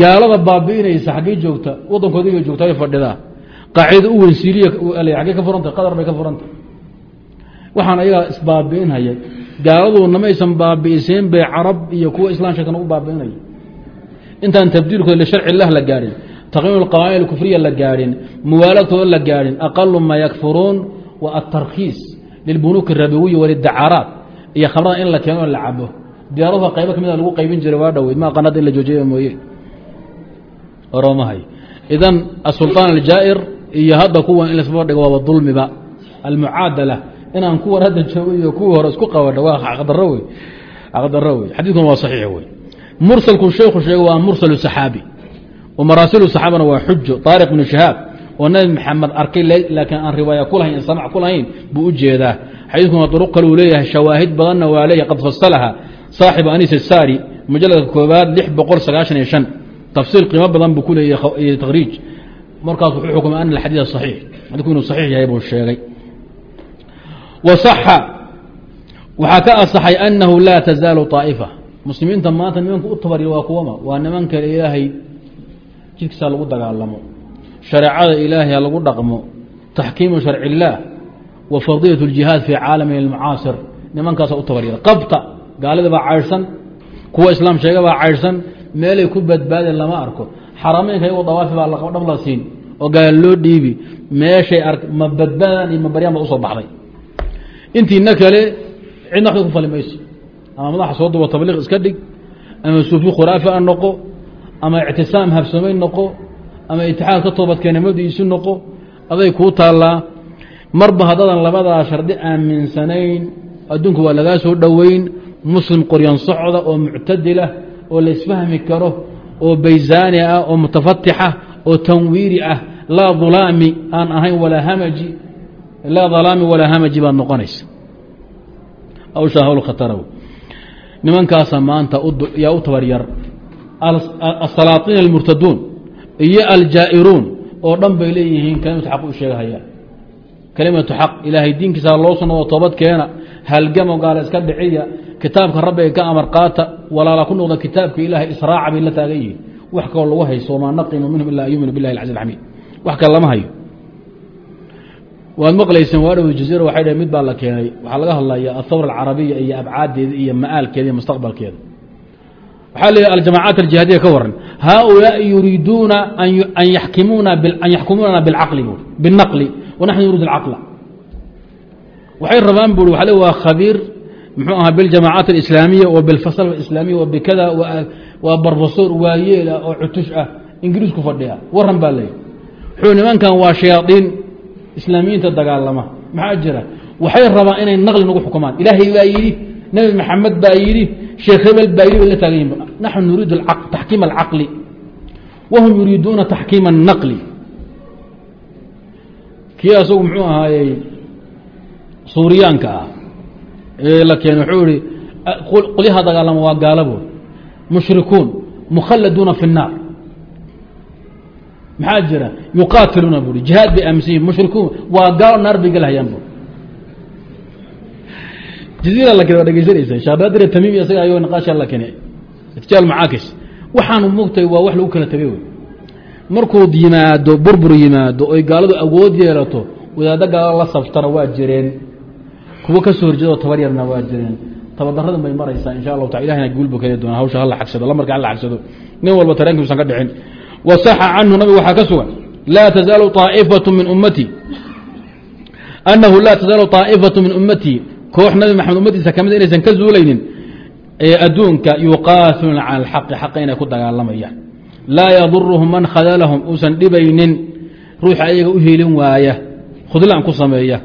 Gaalada baabi'inaysa xaggey joogta waddankoodiibay joogta ay fadhidaa. Qaacidada u weyn siriya xaggey ka furantah qatar bay ka furantah waxaan ayagaa isbaabi'inhaya gaaladu namaysan baabi'iseen bay carab iyo kuwa islam sheegtan u baabi'inaya intaan tabdiilkooda lisharci illah la gaadhin taqyiim alqawaa'id alkufriya la gaadhin muwaaladkooda la gaadhin aqalu maa yakfuruun wa atarkhiis lilbunuuki rabowiyi walidacaraat iyo khamrada in la keeno la cabo diyaaradaha qaybo ka mida lagu qaybin jiray waa dhoweyd ma aqan hadda in la joojiya mooye. Oroomahay. Idan asulطaan aljaa'ir iyo hadda kuwan in lasba dhigo waaba dulmiba. Almucaadala. Inaan kuwan hadda joogo iyo kuwii hore isku qabadho waa xaqdaro wey xaqdaro wey xadiidkuna waa saxiix wey mursalku sheekhu sheegay waa mursal saxaabi. Oo maraasilu saxaabana waa xujo taariq bnu shahaab. Oo nabi maxamed arkay laakiin aan riwaaya ku lahayn samac ku buu u jeedaa. Xadiidkuna duruq kale uu leeyahay shawaahid badanna waa leeyahay qad fasalaha saaxibu anis asaari mujaladka koobaad lix boqol sagaashan iyo shan tafsiil qiimo badan buu ku leeyahay takriij markaas wuxuu xukumay ana alxadiid saxiix xadiidku inuu saxiix yahay buu sheegay wasaxa waxaa ka asaxay annahu laa tazaalu طaa'ifa muslimiinta maanta nimanka u tabariya waa kuwama waa nimanka ilaahay jidkiisa lagu dagaalamo shareecada ilaahay ha lagu dhaqmo taxkiimu sharci illaah wa fardiyat اljihaad fii caalami اlmucaasir nimankaasa u tabaryada qabta gaalida baa caydhsan kuwa islaam sheega baa caydhsan meelay ku badbaadeen lama arko. Xarameynka iyagoo dawaafi baa dhab la siin oo gaal loo dhiibi meeshay ma badbaadaan iyo mabaryaan ba u soo baxday. Intiina kale cidna wada ku fali mayso ama madaxa soo duba tabliiq iska dhig ama suufi khuraafi a noqo ama ictisaam habsamay noqo ama itixaad ka toobadkeena madiisu noqo aday kuu taallaa marba haddaadan labadaa shardi aaminsanayn adduunku waa lagaa soo dhoweyn muslim qoryan socda oo muctadilah oo la isfahmi karo oo bayzaani ah oo mutafatixa oo tanwiiri ah laa ulaami aan ahayn walaa hamaji laa dalaami walaa hamaji baad noqonaysa. Awshaa hawl nimankaasa maanta yaa u tabaryar asalaaطiin almurtaduun iyo aljaa'iruun oo dhan bay leeyihiin kalimatu xaq u sheegahayaan kalimatu xaq ilaahay diinkiisa loo sunnado toobad keena halgamo gaala iska dhiciya kitaabka rabbiga ka amar qaata walaala ku noqda kitaabka ilaahay israaca bay la taagan yihiin. Wax kaloo lagu hayso wamaa naqimu minhum ilaa yuminu billahi alcaziz alxamiid wax kale lama hayo. Waad maqlayseen waa dhow jaziira waxay dhaheen mid baa la keenay. Waxaa laga hadlaya athawra alcarabiya iyo abcaaddeeda iyo ma'aalkeeda iyo mustaqbalkeeda. Waxaa leeyahy aljamacaat aljihaadiya ka waran haaulaai yuriiduuna an yaxkimuuna an yaxkumuunana bilcaqli buui binnaqli wanaxnu nuriid alcaqla. Waxay rabaan buui waxa le waa khabiir muxuu ahaa biljamacaat alislaamiya wa bilfasl alislaamiya wa bikada waa barbasoor waayeela oo cutush ah ingiriisku fadhiya waran baa leeyahy wuxuu nimankan waa shayaaiin islaamiyiinta dagaalama maxaa jira? Waxay rabaan inay naqli nagu xukumaan. Ilaahay baa yidhi nebi maxamed baa yidhi sheekh hebel baa yidhi bay taagan yihiin naxnu nuriidu taxkiima alcaqli wahum yuriiduuna taxkiima الnaqli kii muxuu ahaayey suuriyaanka ah la keenay wuxuu ihi qolyaha dagaalama waa gaalabo mushrikuun mukhalladuuna fi الnaar maxaa jira? Yuqaatiluuna bui jihaad bay aaminsan yihiin mushrikuun waa gaalo naar bay gelhayaan bu jaziira la kene waa dhegeysanaysa shaabadire tamiim isaga ayo naqaasha la kene itjaal macaakis waxaanu mogtay waa wax lagu kala tegay wey. Markuu yimaado burbur yimaado oy gaaladu awood yeelato wadaaddo gaalo la saftana waa jireen kuwo ka soo horjeedoo tabar yarna waa jireen. Tabadaradan bay maraysaa insha allahu taala ilahina guulbu keli doona hawsha hala xagsado lamarka hala xagsado nin walba tareenkiisan ka dhicin. Wasaxa canhu nabig waxaa ka sugan laa tazaalu طaa'ifatu min ummatii annahu laa tazaalu طaa'ifatu min ummatii koox nabi maxamed ummadiisa kamida inaysan ka zuulaynin adduunka yuqaatiluuna cala alxaqi xaqa inay ku dagaalamayaan. Laa yaduruhum man khadalahum uusan dhibaynin. Ruuxa ayaga u helin waaya khudlaan ku sameeya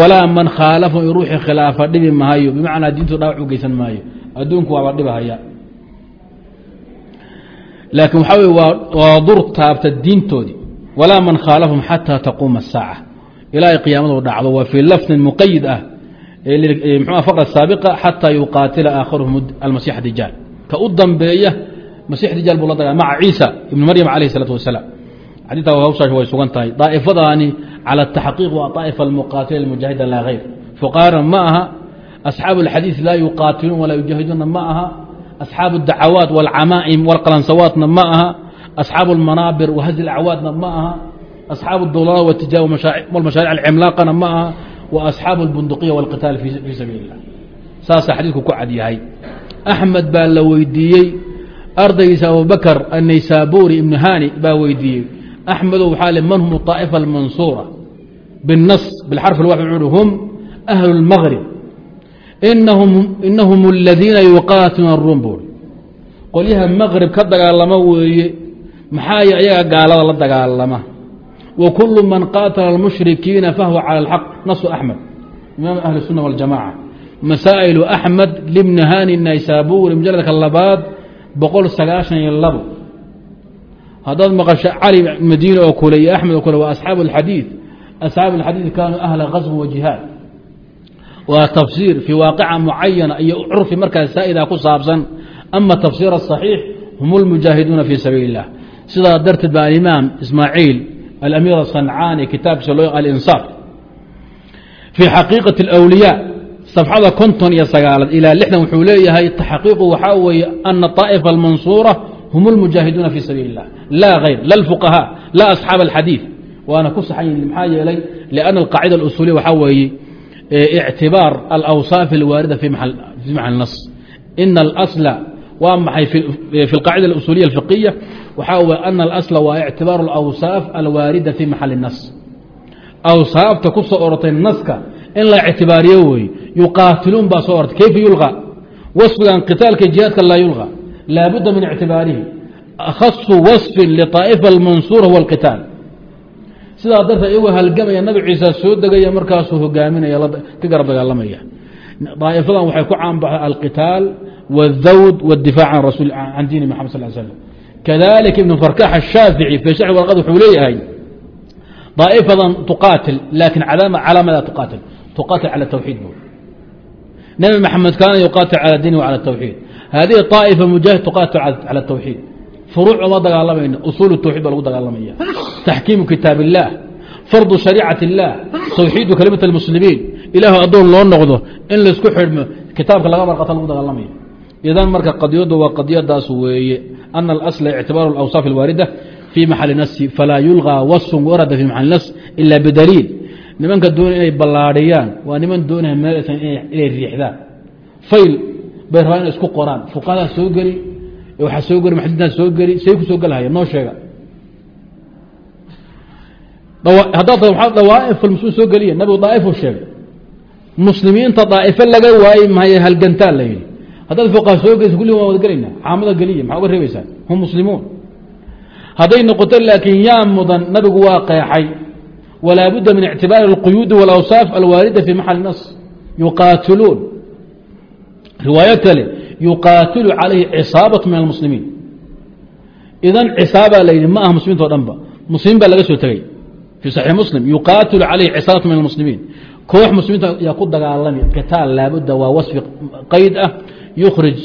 walaa man khaalafahum i ruuxii khilaafa dhibi mahayo bimacnaa diintu dhaawac u geysan maayo. Adduunku waaba dhibahaya laakiin waxaa wey waa dur taabta diintoodii walaa man khaalafahum xataa taquuma asaaca ilaahay qiyaamaduu dhacdo waa fii lafdin muqayid ah. Mxu faqra saabiqa xataa yuqaatila aakharuhum almasiix dijaal ka u dambeeya masiix dijaal buu la daga maca ciisa ibnu maryam calayh isalaatu wasalaam. Xadiitaa hawshaas way sugan tahay. Daa'ifadaani calى الtaxqiiq waa طaa'ifa almuqaatila almujaahida laa hayr fuqahana ma aha asxaabu اlxadiiث laa yuqaatiluun walaa yujaahiduuna ma aha asxaabu اdacawaat wاlcamaa'im wاlqalansawaatna ma aha asxaabu اlmanaabir wahzi acwaadna ma aha asxaabu اdulaala wاtijaa wاlmashaaric alcimlaaqana ma aha wa asxaabu اlbunduqiya wاlqitaal fii sabiili اllah saasaa xadiidku ku cad yahay axmed baa la weydiiyey ardaygiisa abubakr annaysaburi ibnu hani baa weydiiyey axmedo waxaa le man hum طaa'ifa almansuura biالnas bilxarf اlwaxid wuxu hum ahlu اlmagrib inahum اladiina yuqaatiluuna الrum buuri qolyaha magrib ka dagaalama weeye maxaa y ayaga gaalada la dagaalama wa kulu man qaatala اlmushrikiina fahuwa calى اlxaq nasu axmed imaam ahli الsuna wاljamaca masaa'ilu axmed libni hani naysaburi mujaladka labaad boqol sagaashan iyo labo haddaad maqasho cali madiine oo kule iyo axmed oo kule waa asxaabu اlxadiid asxaabu اlxadiid kaanuu ahla gasw wa jihaad waa tafsiir fii waaqica mucayana iyo curfi markaas saa'ida ku saabsan ama tafsiir aلصaxiix hum اlmujaahiduuna fii sabiili اllah sidaa darteed ba alimaam ismaaciil alamiir asancaani kitaabkiisa loo alinsaaf fii xaqiiqaةi اlأwliyaa safxada konton iyo sagaalaad ilaa lixdan wuxuu leeyahay taxqiiqu waxaa weeye ana طaa'ifa almansuura hum اlmujaahiduuna fii sabiili اllah laa hayr la اlfuqahaa la asxaab اlxadiid waana ku saxan yihin maxaa yeelay lianna alqaacida اlusuuliya waxaa weeye ictibaar alawsaaf alwaarida fi maxal nas ina alasla waa maxay fi اlqaacida اlusuuliya alfiqiya waxaa weye ana alasla waa ictibaaru اlawsaaf alwaarida fi maxali الnas awsaafta ku soo orotay naska in la ictibaariyo weeye yuqaatiluun baa soo ortay kayfa yulqa wasfigan qitaalka jihaadka laa yulqa laabudda min ictibaarihi akhasu wasfin liطaa'ifa almansuura huwa alqitaal sidaa darteed iyagoo halgamaya nabi ciisa soo degaya markaasuu hogaaminaya ka garab dagaalamaya daa'ifadan waxay ku caanbaxay alqitaal wاdawd wاdifaac can rasul can diini maxamed sal slm kadalika ibnu farkax ashaafici fii sharxi warqad wuxuu leeyahay daa'ifadan tuqaatil laakin calaamada tuqaatil tuqaatil cala tawxiid bu nabi maxamed kaana yuqaatil cala diini wa cala tawxiid hadihi طaa'ifa mujaahid tuqaatil cala tawxiid furuuc uma dagaalamayno usuul tawxid baa lagu dagaalamaya taxkiimu kitaab اllah fardu shariicat اllah tawxiidu kalimat اlmuslimiin ilaahu addoon loo noqdo in laisku xidhmo kitaabka laga marqata lagu dagaalamayo idan marka qadiyadu waa qadiyadaas weeye ana alasla ictibaaru اlawsaaf اlwaarida fii maxali nasi falaa yulqى wasfun warada fi maxali nas ila bidaliil nimanka doonaya inay ballaadhiyaan waa niman doonaya meelsan inay riixdaan fayl bay rabaan inay isku qoraan. Fuqadaa soo geli waxaa soo geli maxadidaa soo geli say ku soo noo sheega. Haddaad dawaaif muslimiin soo geliya nabigu daa'ifuu sheegay. Muslimiinta daa'ifo laga waayi maayo halgantaa la yidhi. Haddaad fuqaha soo gelisa kullihi waan wada gelayna. Xaamada geliya maxaa uga reebaysaa? Hum muslimuun. Hadday noqoto laakiin yaa mudan nabigu waa qeexay. Walaa budda min ictibaari اlquyuudi wاlawsaaf alwaarida fi maxali nas. Yuqaatiluun riwaayo kale yuqaatilu calayhi cisaabaة min almuslimiin idan cisaabaa la yidhi ma aha muslimiinta o dhan ba muslimiin baa laga soo tegey fii saxiix muslim yuqaatilu calayhi cisaabaة min almuslimiin koox muslimiinta yaa ku dagaalami qitaal laabudda waa wasfi qayd ah yukhrij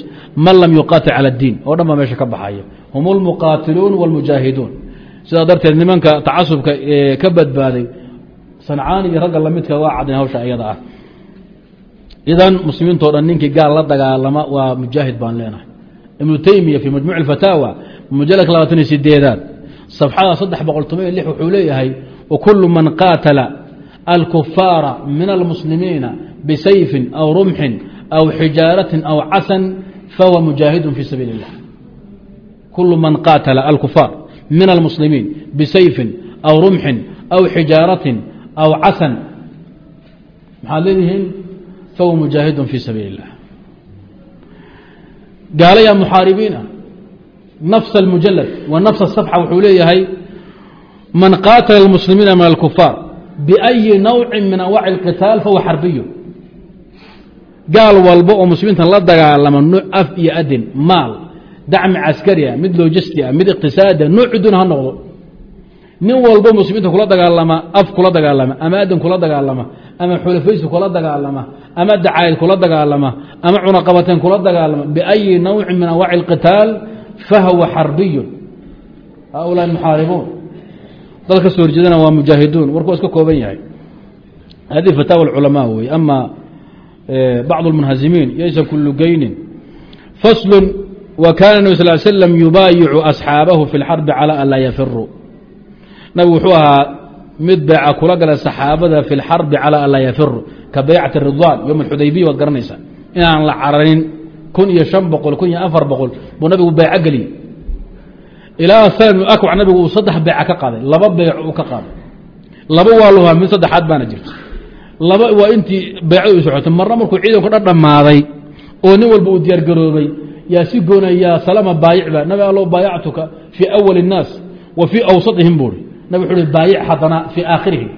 man lam yuqaatil cala اdiin oo dhan baa meesha ka baxaya hum اlmuqaatiluun wاlmujaahiduun sidaa darteed nimanka tacasubka ka badbaaday sancaani iyo ragga lamidka waa cadin hawsha iyada ah idan muslimiintao dhan ninkii gaal la dagaalama waa mujaahid baan leenahay. Ibnu teymiya fii majmuuc اfataawa mujaladka labaatan iyo sideedaad safxada saddex boqol toban iyo lix wuxuu leeyahay wakulu man qaatala alkufaara min almuslimiina bisayfin aw rumxin aw xijaaratin aw casan fahuwa mujaahidun fii sabiili اllah kulu man qaatala alkufaar min almuslimiin bisayfin aw rumxin aw xijaaratin aw casan. Maxaad leedihiin fahuwa mujaahidun fii sabiili اllah gaalaya muxaaribiina nafs اlmujalad wa nafs الsafxa wuxuu leeyahay man qaatala اlmuslimiina min alkufaar biأyi nawci min anwaaci اlqitaal fahuwa xarbiyu gaal walba oo muslimiinta la dagaalama nuuc af iyo adin maal dacmi caskari ah mid lojisti ah mid iqtisaadia nuucu dun ha noqdo nin walbo muslimiinta kula dagaalama af kula dagaalama ama adin kula dagaalama ama xulafaysi kula dagaalama ama dacaayad kula dagaalama ama cunaqabateen kula dagaalama biأyi nawci min anwaaci اlqitaal fahuwa xarbiyun haulaai muxaaribuun dad ka soo horjeedana waa mujaahiduun warku waa iska kooban yahay hadi fataawa اculamaa wey ama bacض اlmunhazimiin laysa kulu geynin faslu wa kaana nab sal slm yubaayicu asxaabahu fi اlxarbi calى an laa yafiruu nabigu wuxuu ahaa mid beeca kula galay saxaabada fi اlxarbi calى an laa yafiruu ka baycati ridwan ywm اxudaybiya waad garanaysaa inaan la cararin kun iyo شhan boqol kun iyo afar boqol buu nabigu beeco geliyey ilaa salm akwac nabigu uu saddex beeca ka qaaday laba beec uu ka qaaday laba waa luhaa mid saddexaad baana jirta laba waa intii beecadu socotay marna markuu ciidanku dhan dhammaaday oo nin walba uu diyaar garoobay yaa si goonayaa salama baayicba nabi allow baayactuka fii awali الnaas wa fii awsatihim buuri wuxuu hi baayic haddana fii aakhirihim.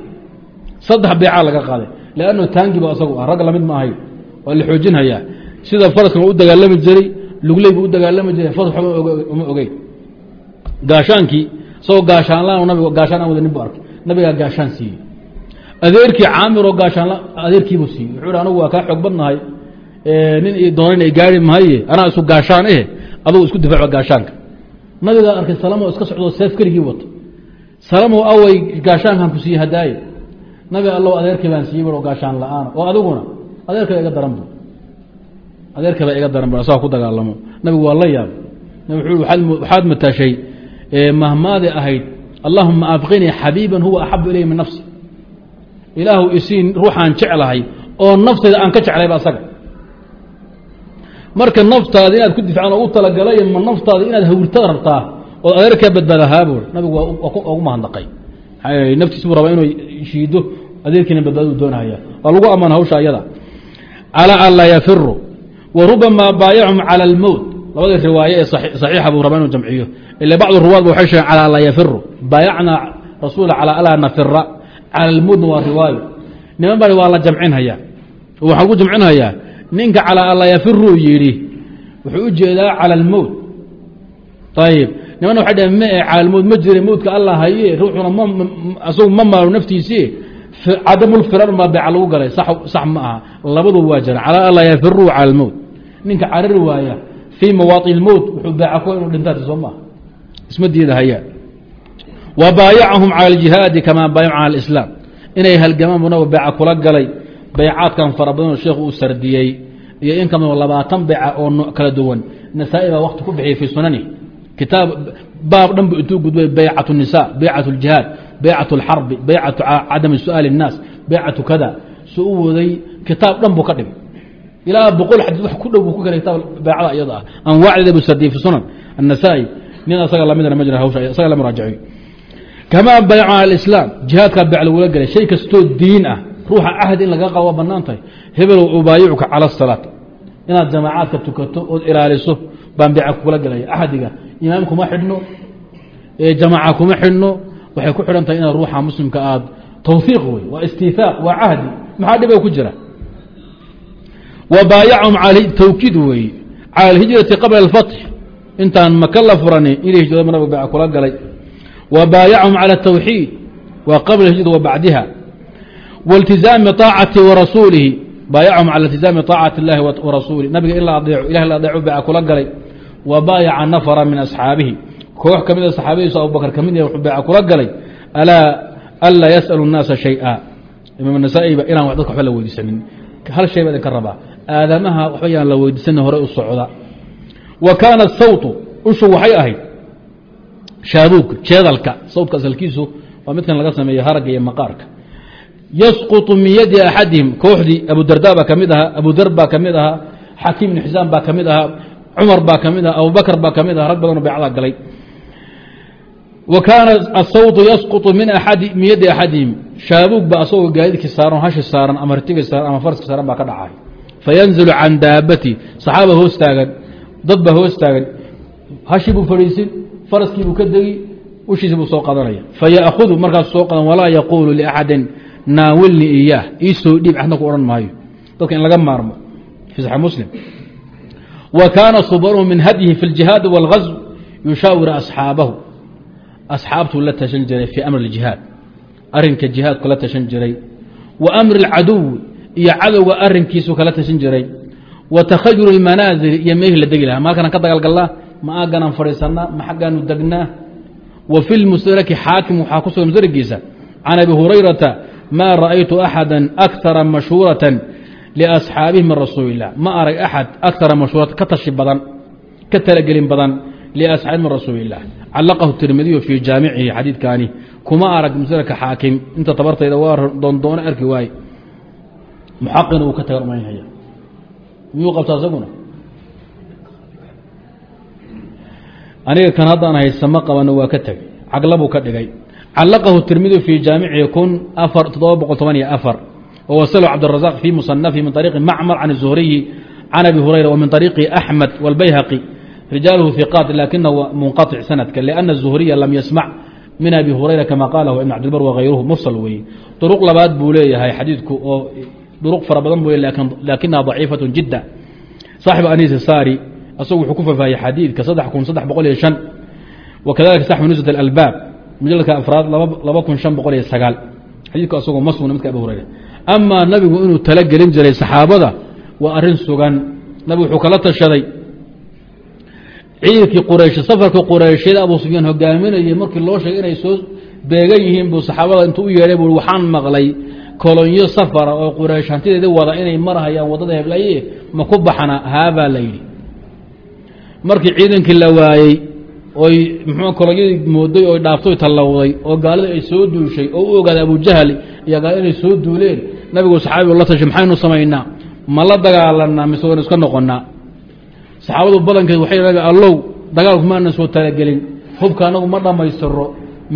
Saddex beecaa laga qaaday. Lanno taangiba isagu ah ragga la mid ma ahayn waa la xoojinhayaa sida faraskan u dagaalami jiray lugleybu u dagaalami jiray faras uma ogeyn. Gaashaankii isagoo gaashaanlaan nabig gaashaan aan wada nin bu arkay. Nabigaa gaashaan siiyey. Adeerkii caamiroo gaashaan adeerkiibuu siiyey. Wuxuu anagu waa kaa xoog badnahay nin i gaari mahaye anaa isu gaashaan eh adugu isku difaaco gaashaanka. Nabigaa arkay salamo iska socdoo seef keligii wato salamow away gaashaankan ku siiyey hadaaye. Nabi allow adeerkii baan siiyey o gaashaan la'aan. Oo adiguna. Adeerkaba iga daran bu adeerkaba iga daran bu asaga ku dagaalamo. Nabigu waa la yaabay nabig wuxuu waxaad matashay mahmaadi ahayd allahuma afqinii xabiiban huwa axabu ilay min nafsi. Ilaahu isiin ruuxaan jeclahay oo naftayda aan ka jeclayba asaga. Marka naftaada inaad ku difacaan oo u talagalay ma naftaada inaad hawrtada rabtaa oo adeerkaa badbaadahaabur nabigu waa ugu mahadnaqay naftiis buu rabaa inuu shiido adeerkiina badbaadadu doonahaya waa lagu amaan hawsha ayada calىa an laa yafiru wa rubama baayacum calى اlmowt labadii riwaaye ee صaxiixa buu rabaa inuu jamciyo ila bacdu ruwaad ba waxay sheegen calى an laa yafiru baayacnaa rasuula calى alaa nafira calى اlmowtna waa riwaayo niman baa waa la jamcinhayaa waxaa lagu jamcinhayaa ninka calى an laa yafiruu yidhi wuxuu u jeedaa calى اlmowt ayib nimanna waxay dhaheen me caalmood ma jire mowdka alla haye ruuxuna isagu ma maalo naftiisii cadamulfirar maa beeca lagu galay sax ma aha labadu waa jiraan calaa an laa yafiruu cala almowt ninka carari waaya fii mawaطi اlmowt wuxuu beeca ku inuu dhintaati soo maaha isma diida hayaan wa baayacahum cala اljihaadi kamaa baayacu cala اlislaam inay halgamaan buu nabigu beeca kula galay baycaadkan fara badanoo sheekhu uu sardiyey iyo in kamid labaatan beeca oo kala duwan nasaa-i baa wakti ku bixiyey fii sunani kitaab baab dhan bu intuu gudbay baycat الnisa baycat اljihaad baycat اlxarbi baycatu cadami su'aali الnaas baycatu kada su u waday kitaab dhan buu ka dhigay ilaa boqol xadiis wax ku dhow buu ku galay kitaab baycada iyada ah anwaacdeeda buu sardiyey fi sunan الnasaa-i nin asaga lamidana ma jira hawsha isaga la muraajaciyo kamaa baycu cala alislaam jihaadkaa beec lagula gelay shay kastoo diin ah ruuxa cahd in laga qabo waa banaan tahay hebelow ubaayicuka cala الsalaat inaad jamaacaadka tukato ood ilaaliso baan beeca kula gelaya axadiga imaam kuma xidhno jamaaca kuma xidhno waxay ku xidhan tahay inaad ruuxa muslimka aad. Tawfiiq wey waa istiifaaq waa cahdi maxaa dhiba ku jira? Wa baayacahum tawkiid weeye cala alhijrati qabla alfatx intaan maka la furani inay hijrada nabi baac kula galay. Wa baayacahum cala atawxiid waa qabla hijrati wa bacdiha. Wailtizaami aacati wa rasuulihi baayacahum cala iltizaami aacati اllahi wa rasuulih nabiga in la adeeco ilahi la adeeco baaca kula galay wa baayaca nafra min asxaabihi koox ka mida saxaabadiisu abubakr ka mid yahay wuxuu beeca kula galay alaa anlaa yas'alu الnaasa shayئa imaam nasaa-iba inaan dadka waxba la weydiisanin hal shay baa idinka rabaa aadamaha waxba yaan la weydiisanin hore u socda wa kaana sawtu ushu waxay ahayd shaabuug jeedalka sawtka asalkiisu waa midkan laga sameeyo haragga iyo maqaarka yasquطu min yadi axadihim kooxdii abudarda baa ka mid ahaa abudar baa ka mid ahaa xakiim ibn xisaam baa ka mid ahaa cumar baa ka mid aha abubakr baa ka mid aha rag badanoo beecdaa galay. Wa kaana asawtu yasquطu min min yadi axadihim shaabuug ba asagoo gaadidkii saaran hashi saaran ama rtiga saaran ama farski saaran baa ka dhacay. Fayanzilu can daabati saxaaba hoos taagan dad baa hoos taagan. Hashi buu fadhiisin faraskii buu ka degi ushiisi buu soo qadanaya. Faya'hudu markaas soo qadan walaa yaquulu liaxadin naawilni iyaah iisoo dhiib axna ku odhan maayo. Dadka in laga maarmo fi saxi muslim wa kaana subanuhu min hadyihi fi اljihaadi wاlgazw yushaawir asxaabahu asxaabtuu la tashan jiray fii amri اljihaad arinka jihaadku la tashan jiray wa amri اlcaduwi iyo cadowga arinkiisu kala tashan jiray wa takhayur اlmanaazili iyo meehii la degi lahaa maalkanaan ka dagaalgalnaa ma aaganaan fadhiisanaa ma xaggaanu degnaa wa fi lmusdraki xaakim waxaa ku sugan musdragiisa can abi hurayrata maa ra'aytu axada akara mashhuurata liasxaabihi min rasuuli illah ma arag axad akara mashhuurata ka tashi badan ka talagelin badan liasxaabihi min rasuuli illah callaqahu tirmidiyu fii jaamicihi xadiidkaani kuma arag maslka xaakim inta tabartayda waa doondoono arki waaye muxaqina uu ka taga umaynhaya miyuu qabta isaguna aniga kan haddaan haysama qabano waa ka tegay caglabuu ka dhigay callaqahu tirmidi fii jaamicihi kun afar toddoba boqol toban iyo afar wwaslu cabdالرaزاq fي muصنفhi min طariiqi macmr can الزhriyi can abi hurayra wmin طariiqi أxmed wاlbayhaqi rijaalhu ثiqاat lakinahu munqaطc sanadka لأna الزhriya lam yasmc min abi hurayra kama qalahu ibn cabdilbar wغayruhu mufsl weeye duruq labaad buu leeyahay xadiidku oo duruq fara badan buu lakinaha ضaciifaة jida صaaxib anis sari asagu wuxuu ku fafaahiyey xadiidka saddex kun saddex boqol iyo شhan wakadalika saxbu nusat اalbaab mujaladka afraad laba kun شhan boqol iyo sagaal xadiidku asagoo ma sugna midka abi hurayra amaa nabigu inuu tala gelin jiray saxaabada waa arrin sugan. Nabigu wuxuu kala tashaday. Ciidankii quraysh safarka quraysheed abuu sufyaan hogaaminayay markii loo sheegay inay soo beegan yihiin buu saxaabada intuu u yeedhay buu waxaan maqlay. Kolonyo safara oo quraysh hantideedii wada inay marhayaan waddada heblaye ma ku baxna haabaa la yidhi. Markii ciidankii la waayey oy muxuu kolonyadii mooday oo dhaaftay tallawday oo gaalida ay soo duushay oo u ogaaday abujahal iyo gaal inay soo duuleen nabigu saxaabigu la tashay maxaynu samaynaa? Ma la dagaalanaa mise waynu iska noqonnaa? Saxaabadu badankeed waxay nabi allow dagaalku maanan soo talagelin. Hubka anagu ma dhammaystiro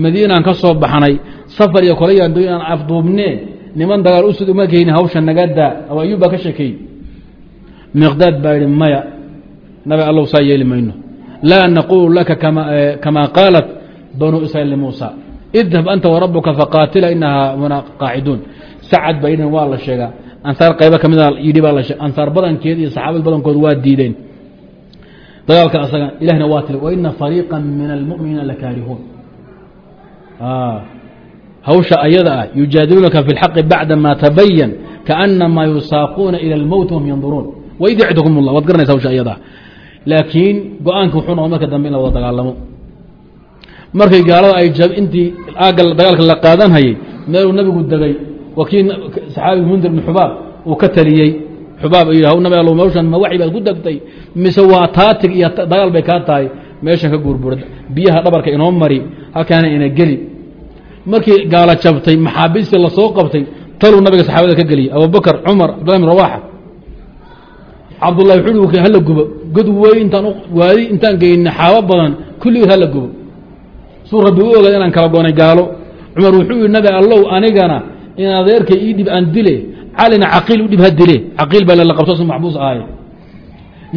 madiinaan ka soo baxnay. Safar iyo kolayaan doon aan afduubneen niman dagaal u uma keyni hawsha naga daa. Abu ayub baa ka sheekeeyey. Miqdaad baa yihi maya nabi allow saa yeeli mayno. Laa naqulu laka kama qaalat banuu israiil limuusa idhab anta warabuka faqaatila inahaa huna qaaciduun sacad ba yidhin waa la sheegaa ansaar qaybo ka mida yidhi baa la sheeg ansaar badankeed iyo saxaabada badankood waa diideen dagaalka asaga ilahna waa tiri waina fariiqa min almu'miniina lakaarihuun hawsha ayada ah yujaadiluunaka fi اlxaqi bacda ma tabayan kaanamaa yusaaquuna ilى اlmowti wahum yanduruun waid yacdukum اllah waad garanaysa hawsha ayada laakiin go-aanka wuxuu noqon marka dambe in la wada dagaalamo markay gaalada ay intii aagga dagaalka la qaadanhayay meeluu nabigu degay waa kii saxaabiga mundir bn xubaab uu ka taliyey. Xubaab y nabi all mewshan ma waxi baad ku degtay? Mise waa taatig iyo dagaal bay kaa tahay? Meeshan ka guurbura biyaha dhabarka inoo mari halkaana ina geli. Markii gaala jabtay maxaabiistii la soo qabtay taluu nabiga saxaabada ka geliyey. Abubakr cumar cabdullah bin rawaxa. Cabdullahi wuxuu hala gubo. God wey intaan waadi intaan geyna xaabo badan kulligood hala gubo. Suu rabbi u ogaada inaan kala goonay gaalo. Cumar wuxuu yihi nabi allow anigana in adeerka ii dhib aan dile calina caqiil u dhib ha dile. Caqiil baa lala qabto su maxbuus ahay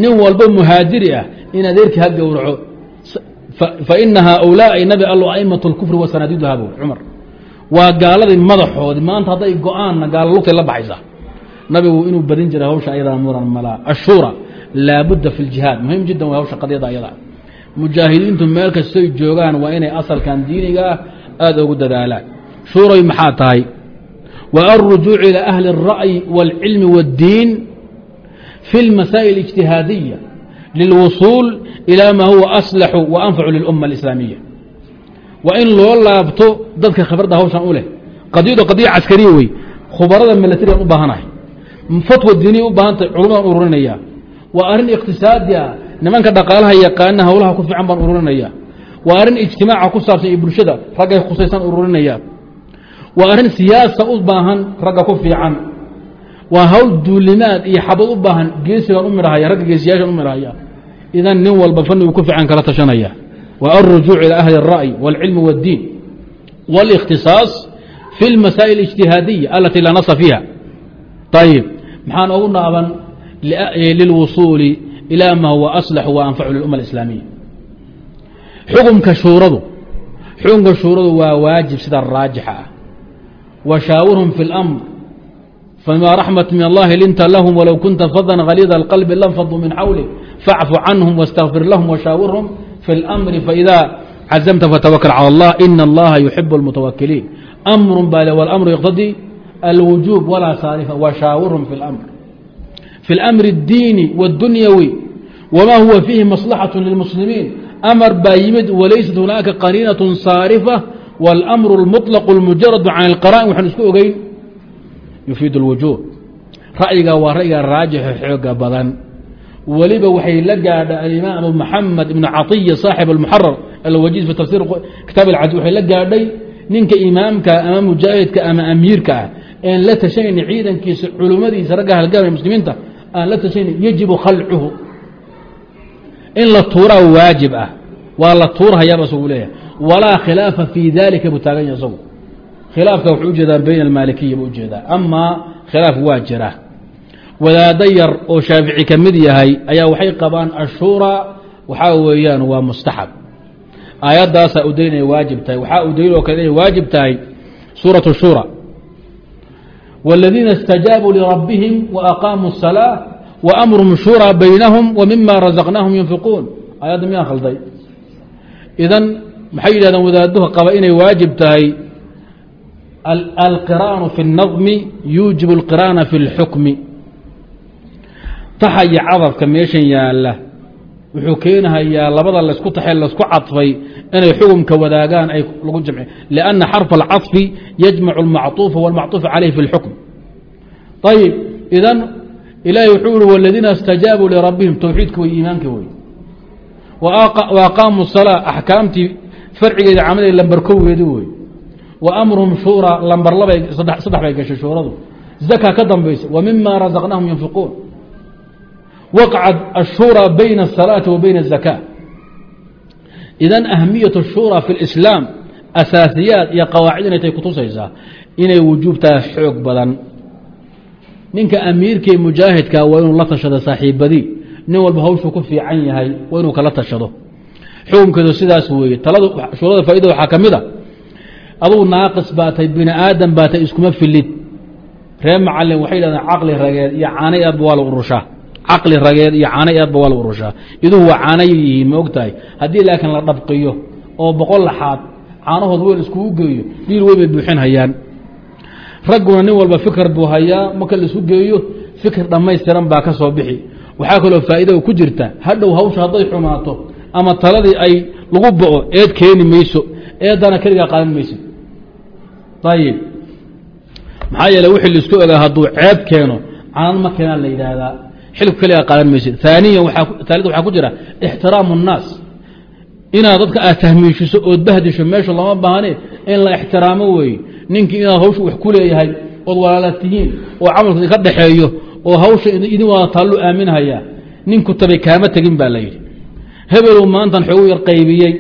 nin walba muhaajiri ah in adeerkii ha gowraco fa ina haaulaai nabi allow aimat اlkufri wa sanaadiiduha bu cumar. Waa gaaladii madaxoodi maanta hadday go'aanna gaalo lugtay la baxaysa. Nabigu inuu badin jiray hawsha ayadaa muran malaa ashuura laabudda fi ljihaad muhiim jiddan waa hawsha qadyada ayada. Mujaahidiintu meel kastoy joogaan waa inay asalkan diiniga aada ugu dadaalaan shuuray maxaa tahay wa alrujuuc ilى ahli الra'yi wاlcilmi wاddiin fi اlmasaa'il الاجtihaadiya lilwusuul ilى ma huwa aslaxu wa anfacu lilumma اlislaamiya waa in loo laabto dadka khibradda hawshan u leh qadiyadu qadiya caskariya wey khubarada milatarigan u baahanahay fatwa diiniya u baahantay culummadaan ururinaya waa arrin iqtisaadi ah nimanka dhaqaalaha yaqaana hawlaha ku fiican baan ururinaya waa arrin ijtimaaca ku saabsan iyo bulshada raggay khusaysan ururinaya waa arrin siyaasa u baahan ragga ku fiican waa hawl duulimaad iyo xabad u baahan geesigaan u midhahaya ragga geesiyaashan u midhahaya idan nin walba fannigu ku fiican kala tashanaya wa alrujuuc ilى ahli الra'yi wاlcilmi wاddiin wاlikhtiصaaص fi اlmasaa'il الاجtihaadiya alati laa nasa fiiha ayib maxaan ogu naaban lilwusuuli ilى ma huwa aslaxu wa anfacu lilumma alislaamiya xukumka shuuradu xukumka shuuradu waa waajib sida raajixa ah wa shaawirhum fi اlamr fabima raxmat min allahi linta lahum walow kunta fadan haliida اlqalbi lanfaduu min xawlik faacfu canhum wاstagfir lahum washaawirhum fi اlamri faida cazamta fatawakl calى اllah ina allaha yuxib اlmutawakiliin amru bal wاlamru yqtadii alwujuub walaa saarifa washaawirhum fi اlamr fi اlamri اddiini wاddunyawi wma huwa fiihi maslaxaة lilmuslimiin amar baa yimid walaysat hunaaka qariinaة saarifa wاlأmru اlmuطlq اlmujaradu can اlqara'in waxaan isku ogeyn yufiid اlwujuub ra'yiga waa ra'yiga raajixo xooga badan weliba waxay la gaadha alimaam abu maxamed ibn caطiya saaxib اlmuxarar alwajiz fi tafsir kitaab اlcadi waxay la gaadhay ninka imaamka ama mujaahidka ama amiirka ah een la tashanayni ciidankiisa culumadiisa ragga halgamaya muslimiinta aan la tashanayni yajibu khalcuhu in la tuuraa waajib ah waa la tuurhayaaba isagu leeyahay walaa khilaafa fii dalika buu taagan yahay isagu khilaafka wuxuu ujeedaa bayn almaalikiya buu ujeedaa amaa khilaaf waa jira wadaado yar oo shaafici ka mid yahay ayaa waxay qabaan ashuura waxaa weeyaan waa mustaxab aayaddaasaa udayn inay waajib tahay waxaa udayn oo kale inay waajib tahay suuraة shura wاladiina اstajaabuu lirabbihim وaqaamuu الsalaaة وamruhum shurىa baynahum وmima razaqnaahum yunfiquun aayadda miyaa khalday idan maxay yidhahdeen wadaaduha qaba inay waajib tahay alqira'nu fi الnaظmi yuujib اlqira'na fi اlxukmi taxa iyo cadafka meeshan yaala wuxuu keenahayaa labada laysku taxee laysku cadfay inay xukumka wadaagaan ay lagu jamci لأnna xarfa اlcaطfi yajmacu اlmacطuufa wاlmacطuufa calayh fi اlxukm ayib idan ilahi wuxuu ihi wاladiina اstajaabuu lirabbihim towxiidka wey iimaanka wey وaqaamuu الsalaa axkaamtii farcigeeda caamadeeda lamber koweedu wey wa amruhum shuuraa lamber labay saddex bay gashay shuuradu. Zaka ka dambaysa. Wa mima razaqnahum yunfiquun. Waqcad ashuuraa bayna asalaati wa bayna azakaa idan ahmiyat shuuraa fi lislaam asaasiyaad iyo qawaacid inay tay kutusaysaa inay wujuub tahay xoog badan. Ninka amiirkii mujaahidka waa inuu la tashada saaxiibadii. Nin walba hawshuu ku fiican yahay waa inuu kala tashado xukunkeedu sidaas weeye. Taladu shuurada faa'ida waxaa ka mid a adugu naaqis baa tay bini aadam baa tay iskuma filid. Reer macalin waxay yidhahdeen caqli rageed iyo caanay aadba waa la urushaa caqli rageed iyo caanay aadba waa la urushaa iduhu waa caanay yihiin ma og tahay haddii laakiin la dhabqiyo oo boqol laxaad caanahood weel iskugu geeyo dhiil wey bay buuxin hayaan ragguna nin walba fikr buu hayaa marka la isu geeyo fikr dhammaystiran baa ka soo bixi. Waxaa kaloo faa'iida ku jirta hadhow hawsha hadday xumaato ama taladii ay lagu bo'o eed keeni mayso eedana keligaa qaadan maysid ayib maxaa yeele wixii la isku ogaa hadduu ceeb keeno canan ma keenaa la yidhaahdaa. Xilku keligaa qaadan maysid aaniyan taalida waxaa ku jira ixtiraamu الnaas inaad dadka aad tahmiishiso ood bahdisho meesha lama baahne in la ixtiraamo weeye ninkii inaad hawsha wax ku leeyahay ood walaala tihiin oo camalku idinka dhexeeyo oo hawsha idin wada taallu aaminhayaa ninku tabay kaama tegin baa la yidhi hebeluu maantan xoogu yar qaybiyey.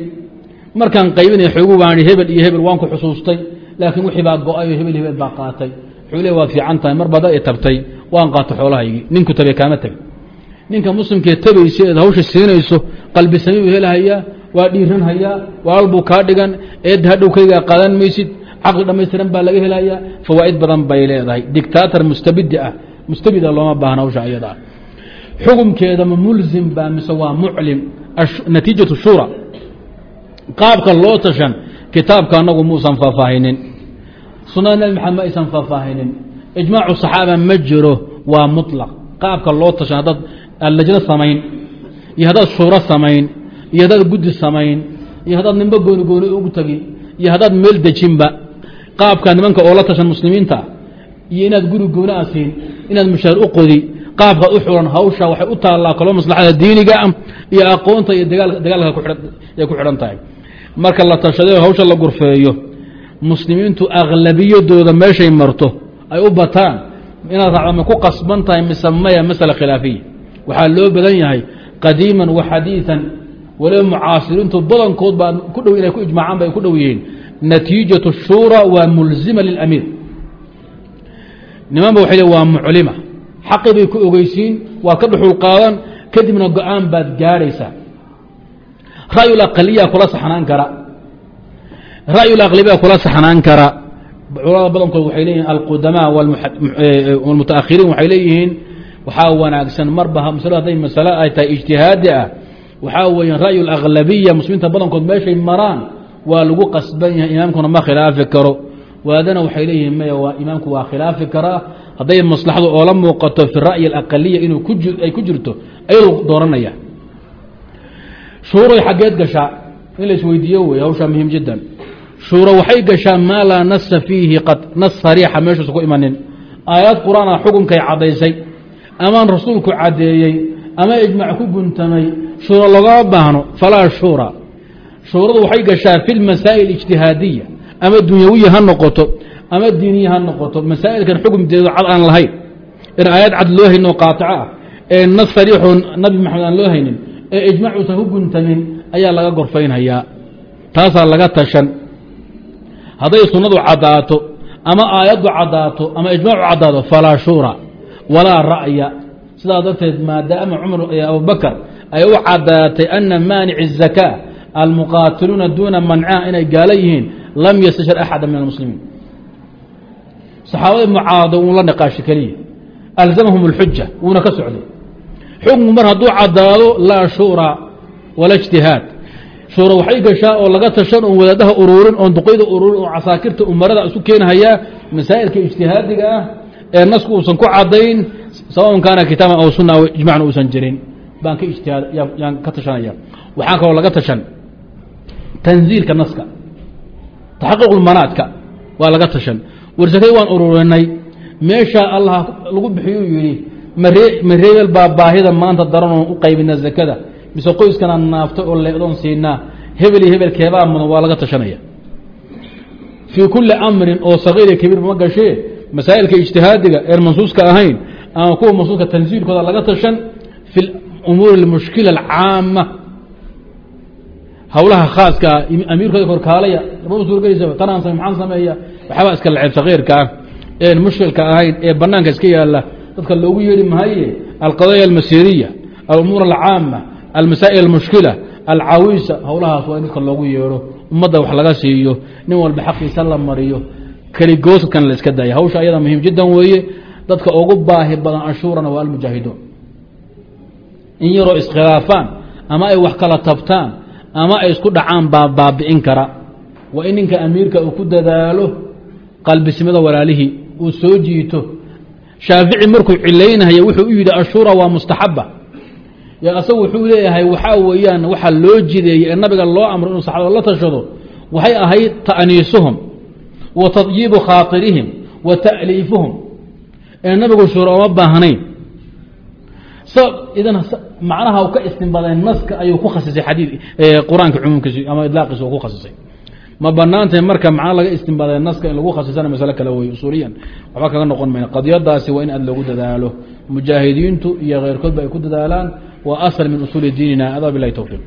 Markaan qaybinaya xoogu baan ihi hebel iyo hebel waan ku xusuustay. Laakiin wixii baa go'ay oo hebel hebel baa qaatay. Wuxuu le fiican tahay mar baad tabtay. Waan qaato xoolahaygii. Ninku tabay kaama tegin ninka muslimkee tabaysa eed hawsha siinayso qalbi sami buu helahayaa waa dhiiran hayaa walaal buu kaa dhigan eed hadhow keligaa qaadan maysid caqli dhammaystiran baa laga helayaa. Fawaa'id badan bay leedahay. Dictaator mustabidi ah. Mustabida looma baahna hawsha ayada ah xukumkeeda ma mulzim baa mise waa muclim natiijatu shura qaabka loo tashan kitaabka anagu muusan faahfaahinin sunada nebi maxamed ma aysan faahfaahinin ijmaacu saxaaba ma jiro waa muطlaq qaabka loo tashan haddaad lajno samayn iyo haddaad shuro samayn iyo haddaad guddi samayn iyo haddaad nimbo gooni gooni ugu tegi iyo haddaad meel dejinba qaabka nimanka oo la tashan muslimiinta iyo inaad guri gooni a siin inaad mushaar u qodi qaabkaad u xulan hawsha waxay u taallaa kaloo maslaxada diiniga ah iyo aqoonta iyo dagaalka ay ku xidhan tahay marka la tashadayo hawsha la gurfeeyo muslimiintu aklabiyadooda meeshay marto ay u bataan inaad raacdo ma ku qasban tahay mise maya masala khilaafiya waxaa loo badan yahay qadiiman wa xadiiثan waliba mucaasiriintu badankood baa ku dhow inay ku ijmaacaan ba ay ku dhow yihiin natiijaة الshura waa mulzima lilamiir nimanba waxay le waa muclima xaqi bay ku ogeysiin waa ka dhuxul qaadan kadibna go'aan baad gaadhaysaa ra'yu aqaliya kula saxnaan kara. Ra'yu aqlibiya kula saxnaan kara. Culamada badankood waxay leeyihiin alqudamaa wاlmutaahiriin waxay leeyihiin waxaa wanaagsan marba masalo hadday masale ay tahay ijtihaadi ah. Waxaa weya ra'yu اlaglabiya muslimiinta badankood meeshay maraan waa lagu qasban yahay imaamkuna ma khilaafi karo. Waadana waxay leeyihiin maya waa imaamku waa khilaafi karaa hadday maslaxdu oola muuqato fi ra'yi alaqaliya inuu ay ku jirto ayadu dooranaya. Shuuray xaggeed gashaa in la isweydiiyo wey hawshaa muhiim jiddan. Shuuro waxay gashaa maa laa nasa fiihi qad nas sariixa meeshuusa ku imanin. Aayad qur'aana xukunkay caddaysay amaan rasuulku caddeeyey ama ijmac ku guntamay shuuro logama baahno falaa shuura. Shuuradu waxay gashaa fi lmasaa'il ijtihaadiya ama dunyawiya ha noqoto ama diiniya ha noqoto masaa'ilkan xukumteedu cad aan lahayn. In aayad cad loo haynin oo qaatico ah ee nas sariixoo nabi maxamed aan loo haynin ee ijmac uusan ku guntamin ayaa laga gorfaynhayaa taasaa laga tashan. Hadday sunnadu caddaato ama aayaddu caddaato ama ijmaacu caddaato falaa shuura walaa ra'ya. Sidaa darteed maadaama cumar abubakar ay u caddaatay ana maanic الzakaa almuqaatiluuna duuna mancaha inay gaalo yihiin lam yastashir axada min almuslimiin saxaabadii mucaarado uun la niqaashi keliya alzamahum اlxuja wuuna ka socday. Xukmu mar hadduu caddaado laa shuura wala اjtihaad shuura waxay gashaa oo laga tashan oon wadaadaha uruurin oon duqayda uruurin oo casaakirta umarada isu keenhayaa masaa'ilka ijtihaadiga ah ee nasku uusan ku caddayn sawaun kaana kitaaban aw suna aw ijmacna uusan jirin. Baan ka ijtihaad yaan ka tashanaya waxaa kaloo laga tashan tanziilka naska taxaququlmanaadka waa laga tashan warsakay waan ururinay. Meesha allah lagu bixiyuu yidhi maree mareebel baa baahida maanta daranoon u qaybina zakada. Mise qoyskanaan naaftay oo leedoon siinaa hebel iyo hebel keebaa mudan waa laga tashanaya. Fii kulli amrin oo sagiiri kabiir ma gashee masaa'ilka ijtihaadiga eer mansuuska ahayn ama kuwa mansuuska tansiilkooda laga tashan fi umuuri اlmushkila alcaama hawlaha khaaskaa amiirkooda korkaalaya ma suurgelaysa tanaan same maxaan sameeya waxaabaa iska laceb sagiirka ah een mushkilka ahayn ee banaanka iska yaalla dadka loogu yeedhi mahaye alqadaya almasiriya alumuur alcaama almasaa'il almushkila alcawiisa howlahaas waa in dadka loogu yeedho ummadda wax laga siiyo nin walba xaqiisa la mariyo keligooskan la iska daaya hawsha ayada muhiim jiddan weeye dadka ugu baahi badan anshuurana waa almujaahiduun in yaroo iskhilaafaan ama ay wax kala tabtaan ama ay isku dhacaan baa baabi'in kara. Waa in ninka amiirka uu ku dadaalo qalbisimada walaalihii uu soo jiito. Shaafici markuu cilaynaya wuxuu u yidhi ashuura waa mustaxaba asagu wuxuu leeyahay waxaa weeyaan waxaa loo jideeyey ee nabiga loo amro inuu saxaabada la tashado waxay ahayd ta'niisuhum wa tadyiibu khaatirihim wa ta'liifuhum. Ee nabigu shuura oma baahnayn idan macnaha ka istinbaday naska ayuu ku khasisay xadii qur'aanka cumuumkiisi ama idlaaqiisa uu ku khasisay. Ma banaantahay marka macna laga istinbaday naska in lagu khasisana masale kale wey usuuliyan. Waxba kaga noqon mayna. Qadiyadaasi waa in aad loogu dadaalo. Mujaahidiintu iyo keyrkoodba ay ku dadaalaan. Waa asal min usuuli diinina. Adaa bilahi towfiiq